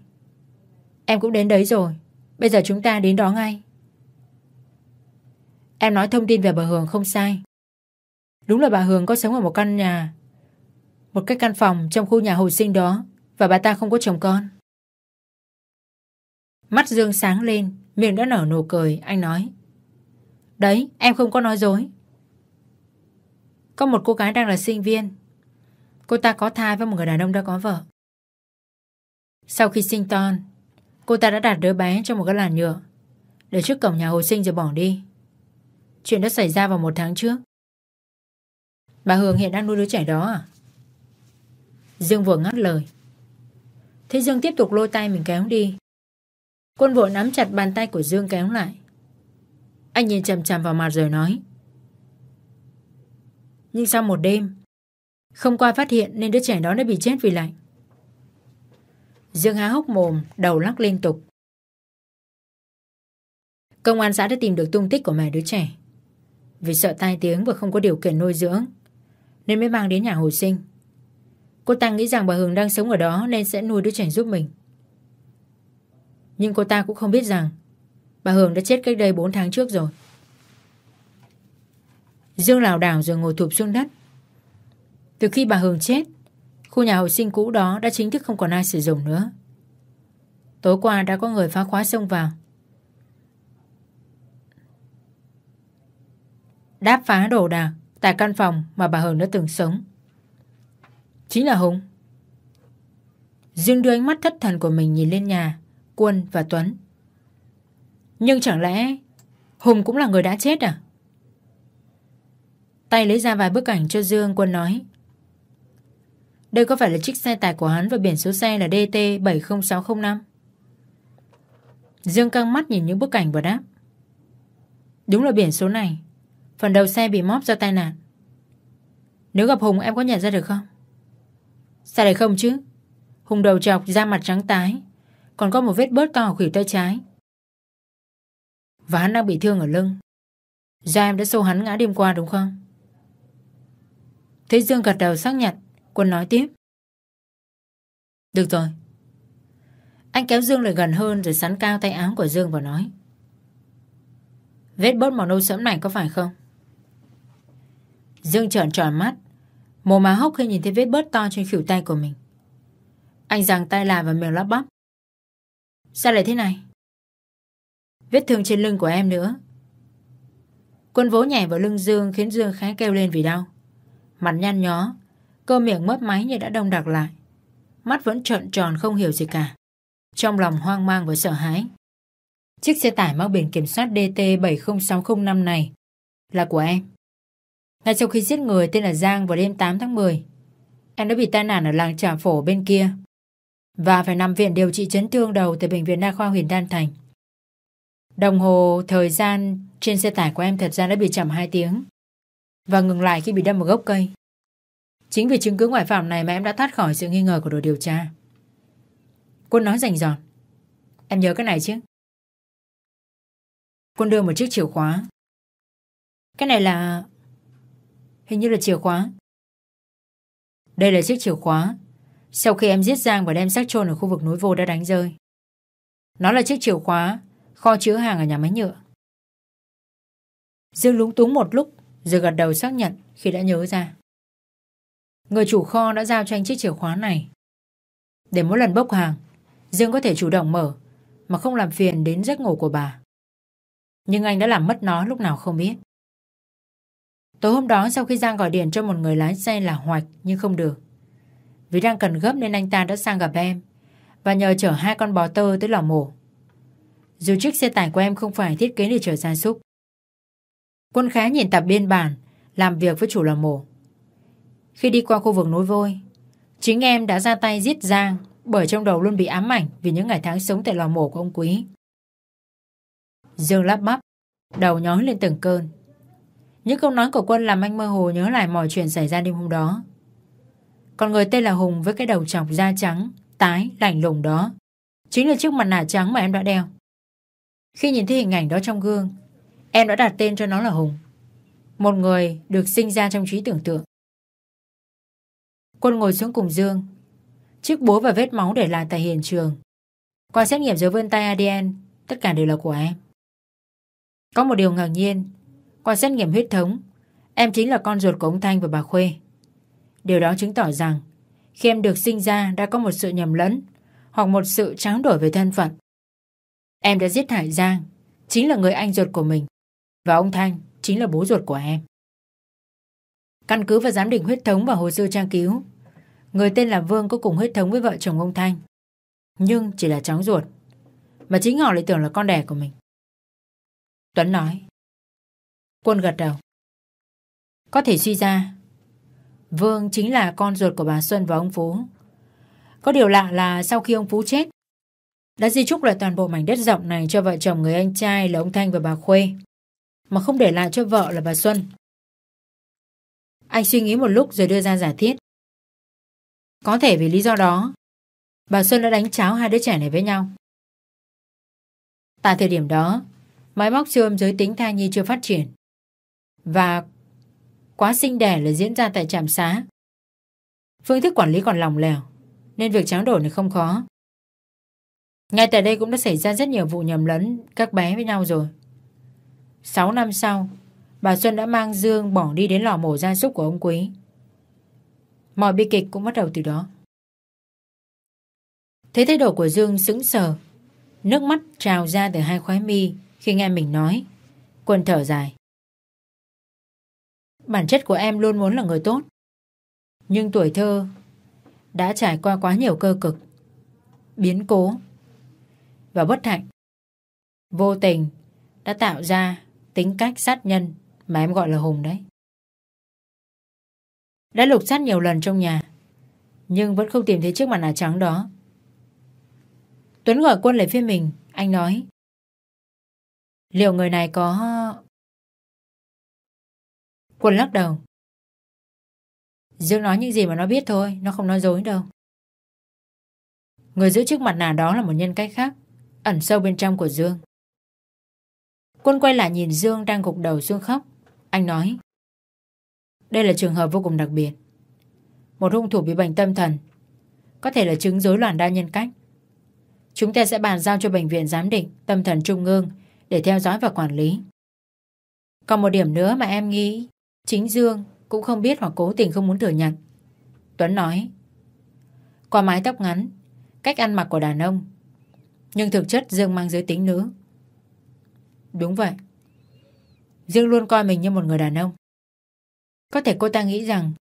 Em cũng đến đấy rồi. Bây giờ chúng ta đến đó ngay. Em nói thông tin về bà Hường không sai. Đúng là bà Hường có sống ở một căn nhà, một cái căn phòng trong khu nhà hồi sinh đó và bà ta không có chồng con. Mắt Dương sáng lên, miệng đã nở nụ cười, anh nói. Đấy, em không có nói dối. Có một cô gái đang là sinh viên. Cô ta có thai với một người đàn ông đã có vợ. Sau khi sinh con, cô ta đã đặt đứa bé trong một cái làn nhựa để trước cổng nhà hồi sinh rồi bỏ đi. Chuyện đã xảy ra vào một tháng trước. Bà Hường hiện đang nuôi đứa trẻ đó à? Dương vừa ngắt lời. Thế Dương tiếp tục lôi tay mình kéo đi. Quân vội nắm chặt bàn tay của Dương kéo lại. Anh nhìn chằm chằm vào mặt rồi nói. Nhưng sau một đêm, không qua phát hiện nên đứa trẻ đó đã bị chết vì lạnh. Dương há hốc mồm, đầu lắc liên tục. Công an xã đã tìm được tung tích của mẹ đứa trẻ. Vì sợ tai tiếng và không có điều kiện nuôi dưỡng, nên mới mang đến nhà hồi sinh. Cô ta nghĩ rằng bà Hường đang sống ở đó nên sẽ nuôi đứa trẻ giúp mình. Nhưng cô ta cũng không biết rằng bà Hường đã chết cách đây 4 tháng trước rồi. Dương lảo đảo rồi ngồi thụp xuống đất. Từ khi bà Hường chết, khu nhà hồi sinh cũ đó đã chính thức không còn ai sử dụng nữa. Tối qua đã có người phá khóa xông vào. Đáp phá đồ đạc tại căn phòng mà bà Hường đã từng sống. Chính là Hùng. Dương đưa ánh mắt thất thần của mình nhìn lên nhà, Quân và Tuấn. Nhưng chẳng lẽ Hùng cũng là người đã chết à? Tay lấy ra vài bức ảnh cho Dương Quân nói. Đây có phải là chiếc xe tải của hắn và biển số xe là DT70605? Dương căng mắt nhìn những bức ảnh và đáp. Đúng là biển số này. Phần đầu xe bị móp do tai nạn. Nếu gặp Hùng, em có nhận ra được không? Sao lại không chứ? Hùng đầu chọc, da mặt trắng tái Còn có một vết bớt to ở khủy tay trái Và hắn đang bị thương ở lưng do em đã xô hắn ngã đêm qua đúng không? Thế Dương gật đầu xác nhận Quân nói tiếp. Được rồi. Anh kéo Dương lại gần hơn Rồi sắn cao tay áo của Dương và nói. Vết bớt màu nâu sẫm này có phải không? Dương trợn tròn mắt. Mồm má hốc khi nhìn thấy vết bớt to trên khỉu tay của mình. Anh giằng tay lại và miệng lắp bắp. Sao lại thế này? Vết thương trên lưng của em nữa. Quân vỗ nhẹ vào lưng Dương Khiến Dương khá kêu lên vì đau. Mặt nhăn nhó. Cơ miệng mấp máy như đã đông đặc lại. Mắt vẫn trợn tròn không hiểu gì cả. Trong lòng hoang mang và sợ hãi. Chiếc xe tải mang biển kiểm soát DT70605 này Là của em. Ngay sau khi giết người tên là Giang vào đêm 8 tháng 10, em đã bị tai nạn ở làng Trà Phổ bên kia. Và phải nằm viện điều trị chấn thương đầu tại Bệnh viện Đa khoa huyện Đan Thành. Đồng hồ thời gian trên xe tải của em thật ra đã bị chậm 2 tiếng. Và ngừng lại khi bị đâm vào gốc cây. Chính vì chứng cứ ngoại phạm này mà em đã thoát khỏi sự nghi ngờ của đội điều tra. Quân nói rành giòn. Em nhớ cái này chứ? Quân đưa một chiếc chìa khóa. Cái này là Hình như là chìa khóa Đây là chiếc chìa khóa Sau khi em giết Giang và đem xác chôn ở khu vực núi vô đã đánh rơi Nó là chiếc chìa khóa, Kho chứa hàng ở nhà máy nhựa Dương lúng túng một lúc, Rồi gật đầu xác nhận khi đã nhớ ra Người chủ kho đã giao cho anh chiếc chìa khóa này Để mỗi lần bốc hàng, Dương có thể chủ động mở, Mà không làm phiền đến giấc ngủ của bà Nhưng anh đã làm mất nó lúc nào không biết Tối hôm đó, sau khi Giang gọi điện cho một người lái xe là Hoạch, nhưng không được. Vì đang cần gấp nên anh ta đã sang gặp em, và nhờ chở hai con bò tơ tới lò mổ. Dù chiếc xe tải của em không phải thiết kế để chở gia súc. Quân khá nhìn tập biên bản làm việc với chủ lò mổ. Khi đi qua khu vực núi vôi, chính em đã ra tay giết Giang bởi trong đầu luôn bị ám ảnh vì những ngày tháng sống tại lò mổ của ông Quý. Dương lắp bắp, đầu nhói lên từng cơn. Những câu nói của Quân làm anh mơ hồ nhớ lại mọi chuyện xảy ra đêm hôm đó. Còn người tên là Hùng với cái đầu trọc da trắng, tái, lạnh lùng đó. Chính là chiếc mặt nạ trắng mà em đã đeo. Khi nhìn thấy hình ảnh đó trong gương, em đã đặt tên cho nó là Hùng. Một người được sinh ra trong trí tưởng tượng. Quân ngồi xuống cùng Dương. Chiếc búa và vết máu để lại tại hiện trường. Qua xét nghiệm dấu vân tay ADN, tất cả đều là của em. Có một điều ngạc nhiên qua xét nghiệm huyết thống, em chính là con ruột của ông Thanh và bà Khuê. Điều đó chứng tỏ rằng khi em được sinh ra đã có một sự nhầm lẫn hoặc một sự tráo đổi về thân phận. Em đã giết hại Giang, chính là người anh ruột của mình và ông Thanh chính là bố ruột của em. Căn cứ vào giám định huyết thống và hồ sơ tra cứu, người tên là Vương có cùng huyết thống với vợ chồng ông Thanh, nhưng chỉ là cháu ruột, mà chính họ lại tưởng là con đẻ của mình. Tuấn nói, Quân gật đầu. Có thể suy ra, Vương chính là con ruột của bà Xuân và ông Phú. Có điều lạ là sau khi ông Phú chết, đã di trúc lại toàn bộ mảnh đất rộng này cho vợ chồng người anh trai là ông Thanh và bà Khuê. mà không để lại cho vợ là bà Xuân. Anh suy nghĩ một lúc rồi đưa ra giả thiết. Có thể vì lý do đó, bà Xuân đã đánh cháo hai đứa trẻ này với nhau. Tại thời điểm đó, máy móc siêu âm giới tính thai nhi chưa phát triển. Và quá sinh đẻ là diễn ra tại trạm xá. Phương thức quản lý còn lòng lẻo nên việc tráo đổi này không khó. Ngay tại đây cũng đã xảy ra rất nhiều vụ nhầm lẫn các bé với nhau rồi. Sáu năm sau, bà Xuân đã mang Dương bỏ đi đến lò mổ gia súc của ông Quý. Mọi bi kịch cũng bắt đầu từ đó. Thấy thái độ của Dương sững sờ, nước mắt trào ra từ hai khóe mi khi nghe mình nói. Quân thở dài. Bản chất của em luôn muốn là người tốt. Nhưng tuổi thơ đã trải qua quá nhiều cơ cực, biến cố và bất hạnh. Vô tình đã tạo ra tính cách sát nhân mà em gọi là Hùng đấy. Đã lục soát nhiều lần trong nhà, nhưng vẫn không tìm thấy chiếc mặt nạ trắng đó. Tuấn gọi quân lại phía mình, anh nói. Liệu người này có... Quân lắc đầu. Dương nói những gì mà nó biết thôi, nó không nói dối đâu. Người giữ chiếc mặt nạ đó là một nhân cách khác, ẩn sâu bên trong của Dương. Quân quay lại nhìn Dương đang gục đầu xuống khóc. Anh nói. Đây là trường hợp vô cùng đặc biệt. Một hung thủ bị bệnh tâm thần. Có thể là chứng rối loạn đa nhân cách. Chúng ta sẽ bàn giao cho bệnh viện giám định tâm thần trung ương để theo dõi và quản lý. Còn một điểm nữa mà em nghĩ chính Dương cũng không biết hoặc cố tình không muốn thừa nhận. Tuấn nói Qua mái tóc ngắn, cách ăn mặc của đàn ông nhưng thực chất Dương mang giới tính nữ. Đúng vậy. Dương luôn coi mình như một người đàn ông. Có thể cô ta nghĩ rằng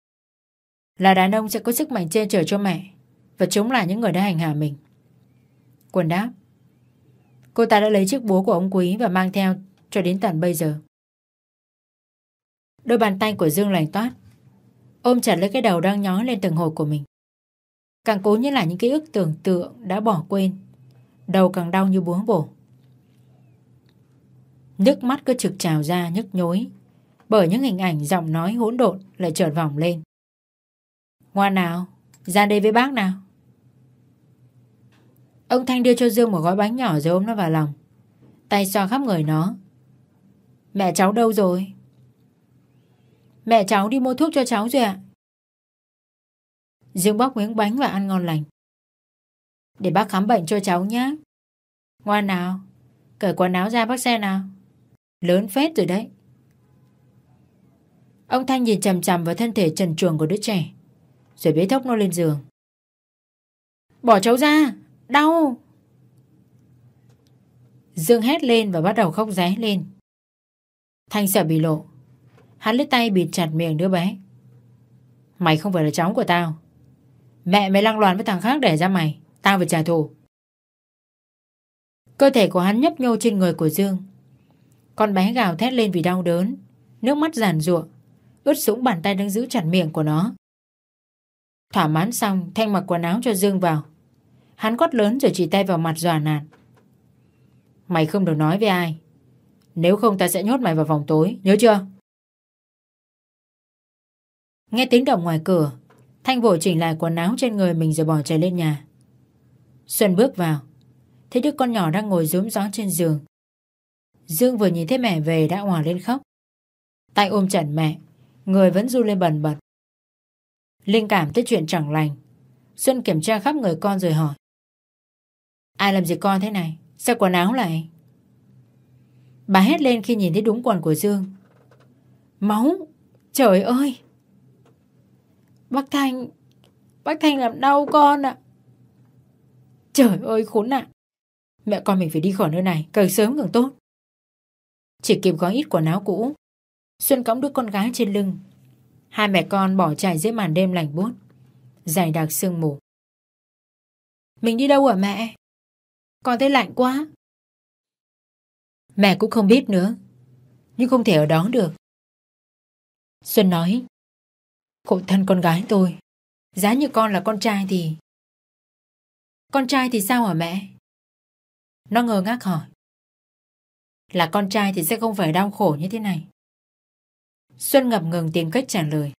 là đàn ông sẽ có sức mạnh che chở cho mẹ và chống lại những người đã hành hạ mình. Quân đáp. Cô ta đã lấy chiếc búa của ông Quý và mang theo cho đến tận bây giờ. Đôi bàn tay của Dương lành toát, ôm chặt lấy cái đầu đang nhói lên từng hồi của mình. Càng cố nhớ lại những ký ức tưởng tượng đã bỏ quên. Đầu càng đau như búa bổ. Nước mắt cứ trực trào ra nhức nhối bởi những hình ảnh giọng nói hỗn độn lại trợn vòng lên. Ngoan nào, ra đây với bác nào. Ông Thanh đưa cho Dương một gói bánh nhỏ rồi ôm nó vào lòng. Tay xoa khắp người nó. Mẹ cháu đâu rồi? Mẹ cháu đi mua thuốc cho cháu rồi ạ. Dương bóc miếng bánh và ăn ngon lành. Để bác khám bệnh cho cháu nhé. Ngoan nào, cởi quần áo ra bác xe nào. Lớn phết rồi đấy. Ông Thanh nhìn chằm chằm vào thân thể trần truồng của đứa trẻ, rồi bế thốc nó lên giường. Bỏ cháu ra, đau. Dương hét lên và bắt đầu khóc ré lên. Thanh sợ bị lộ. Hắn lấy tay bịt chặt miệng đứa bé. Mày không phải là cháu của tao. Mẹ mày lăng loàn với thằng khác để ra mày. Tao phải trả thù. Cơ thể của hắn nhấp nhô trên người của Dương. Con bé gào thét lên vì đau đớn. Nước mắt giàn ruộng. Ướt sũng bàn tay đang giữ chặt miệng của nó. Thỏa mãn xong, Thanh mặc quần áo cho Dương vào. Hắn quát lớn rồi chỉ tay vào mặt dọa nạt. Mày không được nói với ai. Nếu không ta sẽ nhốt mày vào vòng tối, nhớ chưa? Nghe tiếng động ngoài cửa, Thanh vội chỉnh lại quần áo trên người mình rồi bỏ chạy lên nhà. Xuân bước vào, thấy đứa con nhỏ đang ngồi rúm gió trên giường. Dương vừa nhìn thấy mẹ về đã hòa lên khóc. Tay ôm chặt mẹ, người vẫn du lên bần bật. Linh cảm tới chuyện chẳng lành. Xuân kiểm tra khắp người con rồi hỏi. Ai làm gì con thế này? Sao quần áo lại? Bà hét lên khi nhìn thấy đúng quần của Dương. Máu! Trời ơi! Bác Thanh! Bác Thanh làm đau con ạ! Trời ơi khốn nạn! Mẹ con mình phải đi khỏi nơi này, càng sớm càng tốt. Chỉ kịp gói ít quần áo cũ. Xuân cõng đứa con gái trên lưng. Hai mẹ con bỏ chạy dưới màn đêm lạnh buốt, dày đặc sương mù. Mình đi đâu hả mẹ? Con thấy lạnh quá. Mẹ cũng không biết nữa, nhưng không thể ở đó được. Xuân nói, khổ thân con gái tôi, giá như con là con trai thì... Con trai thì sao hả mẹ? Nó ngơ ngác hỏi. Là con trai thì sẽ không phải đau khổ như thế này. Xuân ngập ngừng tìm cách trả lời.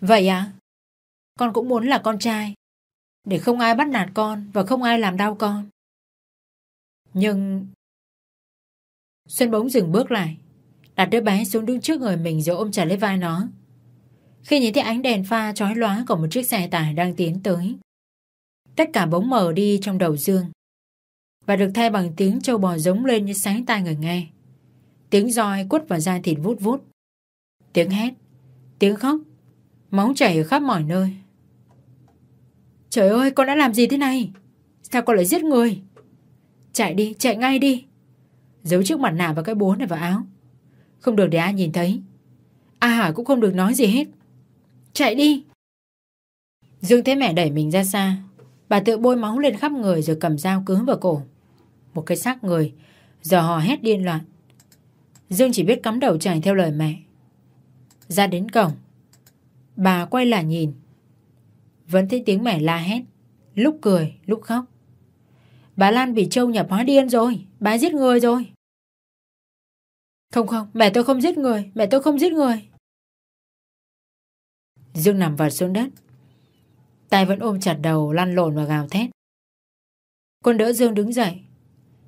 Vậy à? Con cũng muốn là con trai. Để không ai bắt nạt con và không ai làm đau con. Nhưng... Xuân bỗng dừng bước lại. Đặt đứa bé xuống đứng trước người mình rồi ôm chặt lấy vai nó. Khi nhìn thấy ánh đèn pha chói lóa của một chiếc xe tải đang tiến tới. Tất cả bóng mờ đi trong đầu Dương. Và được thay bằng tiếng trâu bò giống lên như sáng tai người nghe. Tiếng roi quất vào da thịt vút vút. Tiếng hét, tiếng khóc, máu chảy ở khắp mọi nơi. Trời ơi, con đã làm gì thế này? Sao con lại giết người? Chạy đi, chạy ngay đi. Giấu trước mặt nạ và cái búa này vào áo. Không được để ai nhìn thấy. A Hải cũng không được nói gì hết. Chạy đi. Dương thấy mẹ đẩy mình ra xa. Bà tự bôi máu lên khắp người rồi cầm dao cứa vào cổ. Một cái xác người, giờ hò hét điên loạn. Dương chỉ biết cắm đầu chạy theo lời mẹ. Ra đến cổng, bà quay lại nhìn. Vẫn thấy tiếng mẹ la hét, lúc cười, lúc khóc. Bà Lan bị trâu nhập hóa điên rồi, bà giết người rồi. Không không, mẹ tôi không giết người, mẹ tôi không giết người. Dương nằm vật xuống đất. Tay vẫn ôm chặt đầu lăn lộn và gào thét. Quân đỡ Dương đứng dậy.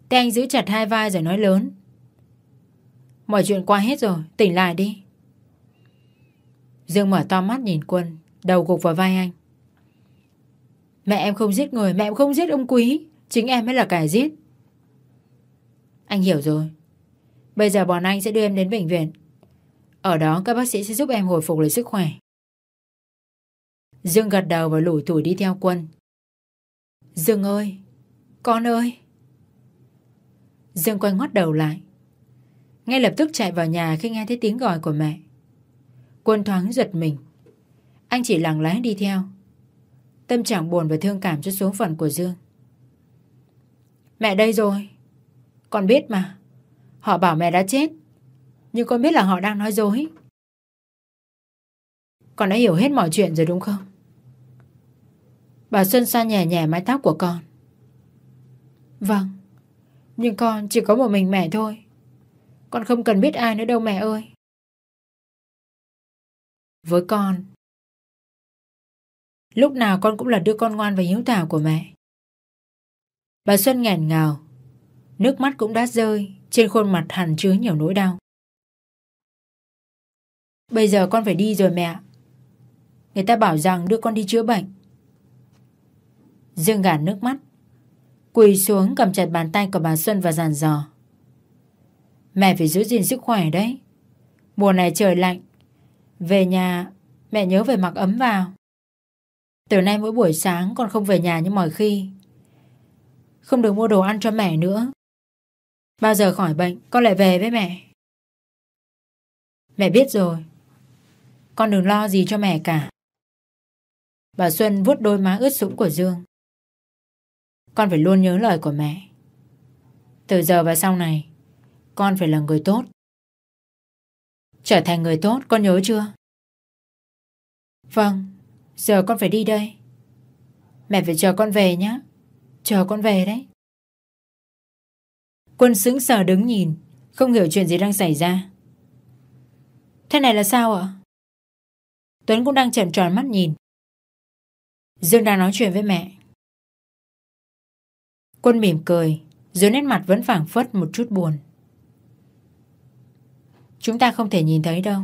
Tay anh giữ chặt hai vai rồi nói lớn. Mọi chuyện qua hết rồi, tỉnh lại đi. Dương mở to mắt nhìn Quân, đầu gục vào vai anh. Mẹ em không giết người, mẹ em không giết ông Quý. Chính em mới là kẻ giết. Anh hiểu rồi. Bây giờ bọn anh sẽ đưa em đến bệnh viện. Ở đó các bác sĩ sẽ giúp em hồi phục lại sức khỏe. Dương gật đầu và lủi thủi đi theo quân. Dương ơi! Con ơi! Dương quay ngoắt đầu lại. Ngay lập tức chạy vào nhà khi nghe thấy tiếng gọi của mẹ. Quân thoáng giật mình. Anh chỉ lặng lẽ đi theo. Tâm trạng buồn và thương cảm cho số phận của Dương. Mẹ đây rồi. Con biết mà. Họ bảo mẹ đã chết. Nhưng con biết là họ đang nói dối. Con đã hiểu hết mọi chuyện rồi đúng không? Bà Xuân xoa nhẹ nhẹ mái tóc của con. Vâng. Nhưng con chỉ có một mình mẹ thôi. Con không cần biết ai nữa đâu mẹ ơi. Với con, lúc nào con cũng là đứa con ngoan và hiếu thảo của mẹ. Bà Xuân nghẹn ngào, nước mắt cũng đã rơi, trên khuôn mặt hằn chứa nhiều nỗi đau. Bây giờ con phải đi rồi mẹ. Người ta bảo rằng đưa con đi chữa bệnh. Dương gạt nước mắt, quỳ xuống cầm chặt bàn tay của bà Xuân và giàn dò. Mẹ phải giữ gìn sức khỏe đấy. Mùa này trời lạnh. Về nhà, mẹ nhớ về mặc ấm vào. Từ nay mỗi buổi sáng con không về nhà như mọi khi. Không được mua đồ ăn cho mẹ nữa. Bao giờ khỏi bệnh, con lại về với mẹ. Mẹ biết rồi. Con đừng lo gì cho mẹ cả. Bà Xuân vuốt đôi má ướt sũng của Dương. Con phải luôn nhớ lời của mẹ. Từ giờ và sau này, con phải là người tốt. Trở thành người tốt, con nhớ chưa? Vâng, giờ con phải đi đây. Mẹ phải chờ con về nhé. Chờ con về đấy. Quân sững sờ đứng nhìn, không hiểu chuyện gì đang xảy ra. Thế này là sao ạ? Tuấn cũng đang trợn tròn mắt nhìn. Dương đang nói chuyện với mẹ. Quân mỉm cười, dưới nét mặt vẫn phảng phất một chút buồn. Chúng ta không thể nhìn thấy đâu.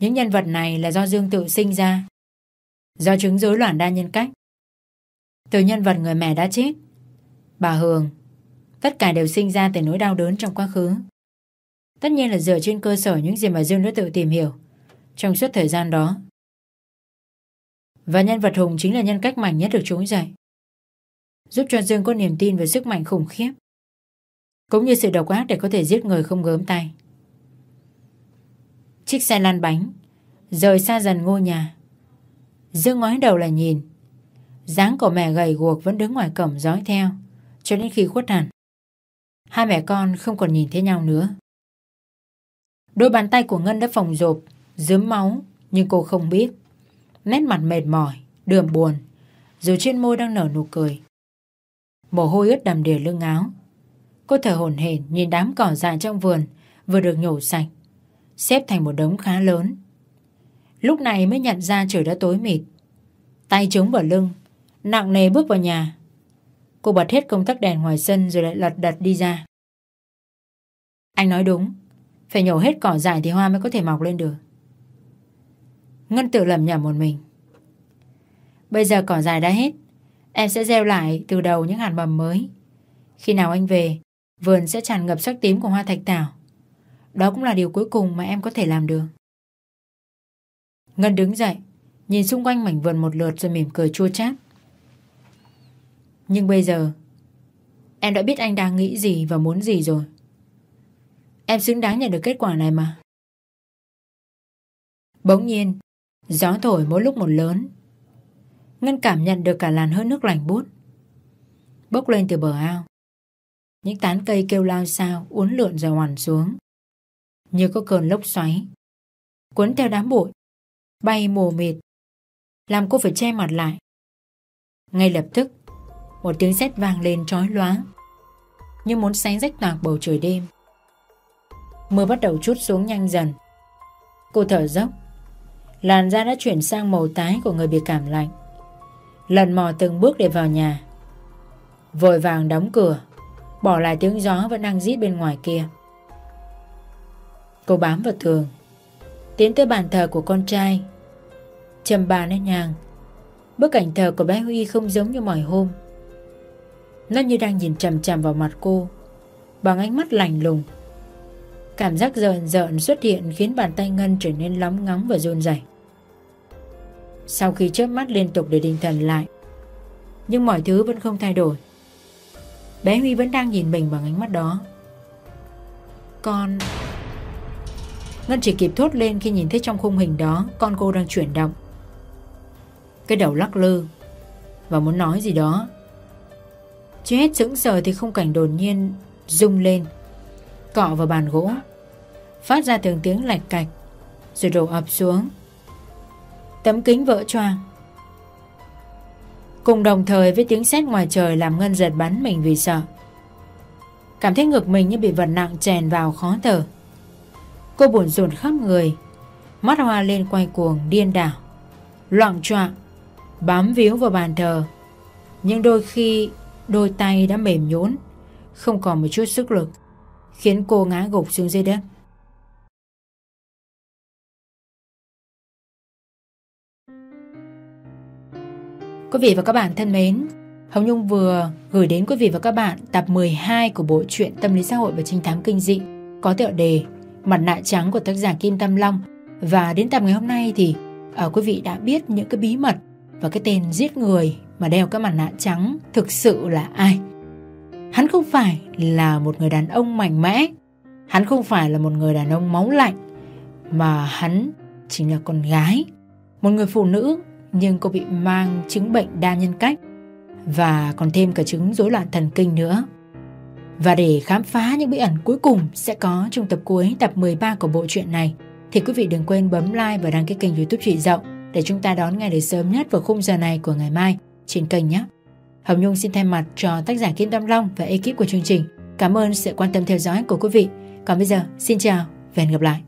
Những nhân vật này là do Dương tự sinh ra. Do chứng rối loạn đa nhân cách. Từ nhân vật người mẹ đã chết, bà Hường, tất cả đều sinh ra từ nỗi đau đớn trong quá khứ. Tất nhiên là dựa trên cơ sở những gì mà Dương đã tự tìm hiểu trong suốt thời gian đó. Và nhân vật Hùng chính là nhân cách mạnh nhất được trúng dậy. Giúp cho Dương có niềm tin về sức mạnh khủng khiếp. Cũng như sự độc ác để có thể giết người không gớm tay. Chiếc xe lăn bánh. Rời xa dần ngôi nhà. Dương ngoái đầu là nhìn. Dáng của mẹ gầy guộc vẫn đứng ngoài cổng dõi theo Cho đến khi khuất hẳn. Hai mẹ con không còn nhìn thấy nhau nữa. Đôi bàn tay của Ngân đã phồng rộp Dướm máu Nhưng cô không biết. Nét mặt mệt mỏi đượm buồn Dù trên môi đang nở nụ cười. Mồ hôi ướt đầm đìa lưng áo. Cô thở hổn hển nhìn đám cỏ dại trong vườn vừa được nhổ sạch, xếp thành một đống khá lớn. Lúc này mới nhận ra trời đã tối mịt. Tay chống vào lưng, nặng nề bước vào nhà. Cô bật hết công tắc đèn ngoài sân rồi lại lật đật đi ra. Anh nói đúng, phải nhổ hết cỏ dại thì hoa mới có thể mọc lên được. Ngân tự lầm nhầm một mình. Bây giờ cỏ dại đã hết, em sẽ gieo lại từ đầu những hạt mầm mới. Khi nào anh về, vườn sẽ tràn ngập sắc tím của hoa thạch tảo. Đó cũng là điều cuối cùng mà em có thể làm được. Ngân đứng dậy, nhìn xung quanh mảnh vườn một lượt rồi mỉm cười chua chát. Nhưng bây giờ, em đã biết anh đang nghĩ gì và muốn gì rồi. Em xứng đáng nhận được kết quả này mà. Bỗng nhiên, gió thổi mỗi lúc một lớn. Ngân cảm nhận được cả làn hơi nước lạnh bút. Bốc lên từ bờ ao. Những tán cây kêu lao sao uốn lượn rồi hoàn xuống. Như có cơn lốc xoáy. Cuốn theo đám bụi. Bay mù mịt. Làm cô phải che mặt lại. Ngay lập tức, một tiếng sét vang lên trói lóa. Như muốn xé rách toạc bầu trời đêm. Mưa bắt đầu chút xuống nhanh dần. Cô thở dốc. Làn da đã chuyển sang màu tái của người bị cảm lạnh. Lần mò từng bước để vào nhà. Vội vàng đóng cửa, bỏ lại tiếng gió vẫn đang rít bên ngoài kia. Cô bám vào tường, tiến tới bàn thờ của con trai. trầm bà lên nhàng. Bức ảnh thờ của bé Huy không giống như mọi hôm. Nó như đang nhìn chầm chầm vào mặt cô, bằng ánh mắt lạnh lùng. Cảm giác rợn rợn xuất hiện khiến bàn tay Ngân trở nên lóng ngóng và run rẩy. Sau khi chớp mắt liên tục để định thần lại Nhưng mọi thứ vẫn không thay đổi Bé Huy vẫn đang nhìn mình bằng ánh mắt đó Con... Ngân chỉ kịp thốt lên khi nhìn thấy trong khung hình đó Con cô đang chuyển động. Cái đầu lắc lư Và muốn nói gì đó. Chưa hết sững sờ thì khung cảnh đột nhiên Rung lên. Cọ vào bàn gỗ, Phát ra từng tiếng lạch cạch, Rồi đổ ập xuống. Tấm kính vỡ choang. Cùng đồng thời với tiếng sét ngoài trời làm Ngân giật bắn mình vì sợ. Cảm thấy ngực mình như bị vật nặng chèn vào khó thở. Cô buồn rộn khắp người. Mắt hoa lên quay cuồng điên đảo. Loạn choạng Bám víu vào bàn thờ. Nhưng đôi khi Đôi tay đã mềm nhũn Không còn một chút sức lực Khiến cô ngã gục xuống dưới đất. Quý vị và các bạn thân mến, Hồng Nhung vừa gửi đến quý vị và các bạn tập 12 của bộ truyện Tâm lý xã hội và trinh thám kinh dị có tựa đề Mặt nạ trắng của tác giả Kim Tâm Long và đến tập ngày hôm nay thì à, quý vị đã biết những cái bí mật và cái tên giết người mà đeo cái mặt nạ trắng thực sự là ai. Hắn không phải là một người đàn ông mạnh mẽ, hắn không phải là một người đàn ông máu lạnh mà hắn chính là con gái, một người phụ nữ nhưng cô bị mang chứng bệnh đa nhân cách và còn thêm cả chứng rối loạn thần kinh nữa. Và để khám phá những bí ẩn cuối cùng sẽ có trong tập cuối tập 13 của bộ truyện này thì quý vị đừng quên bấm like và đăng ký kênh youtube chị Dậu để chúng ta đón ngày được sớm nhất vào khung giờ này của ngày mai trên kênh nhé. Hồng Nhung xin thay mặt cho tác giả Kim Tâm Long và ekip của chương trình cảm ơn sự quan tâm theo dõi của quý vị. Còn bây giờ, xin chào và hẹn gặp lại.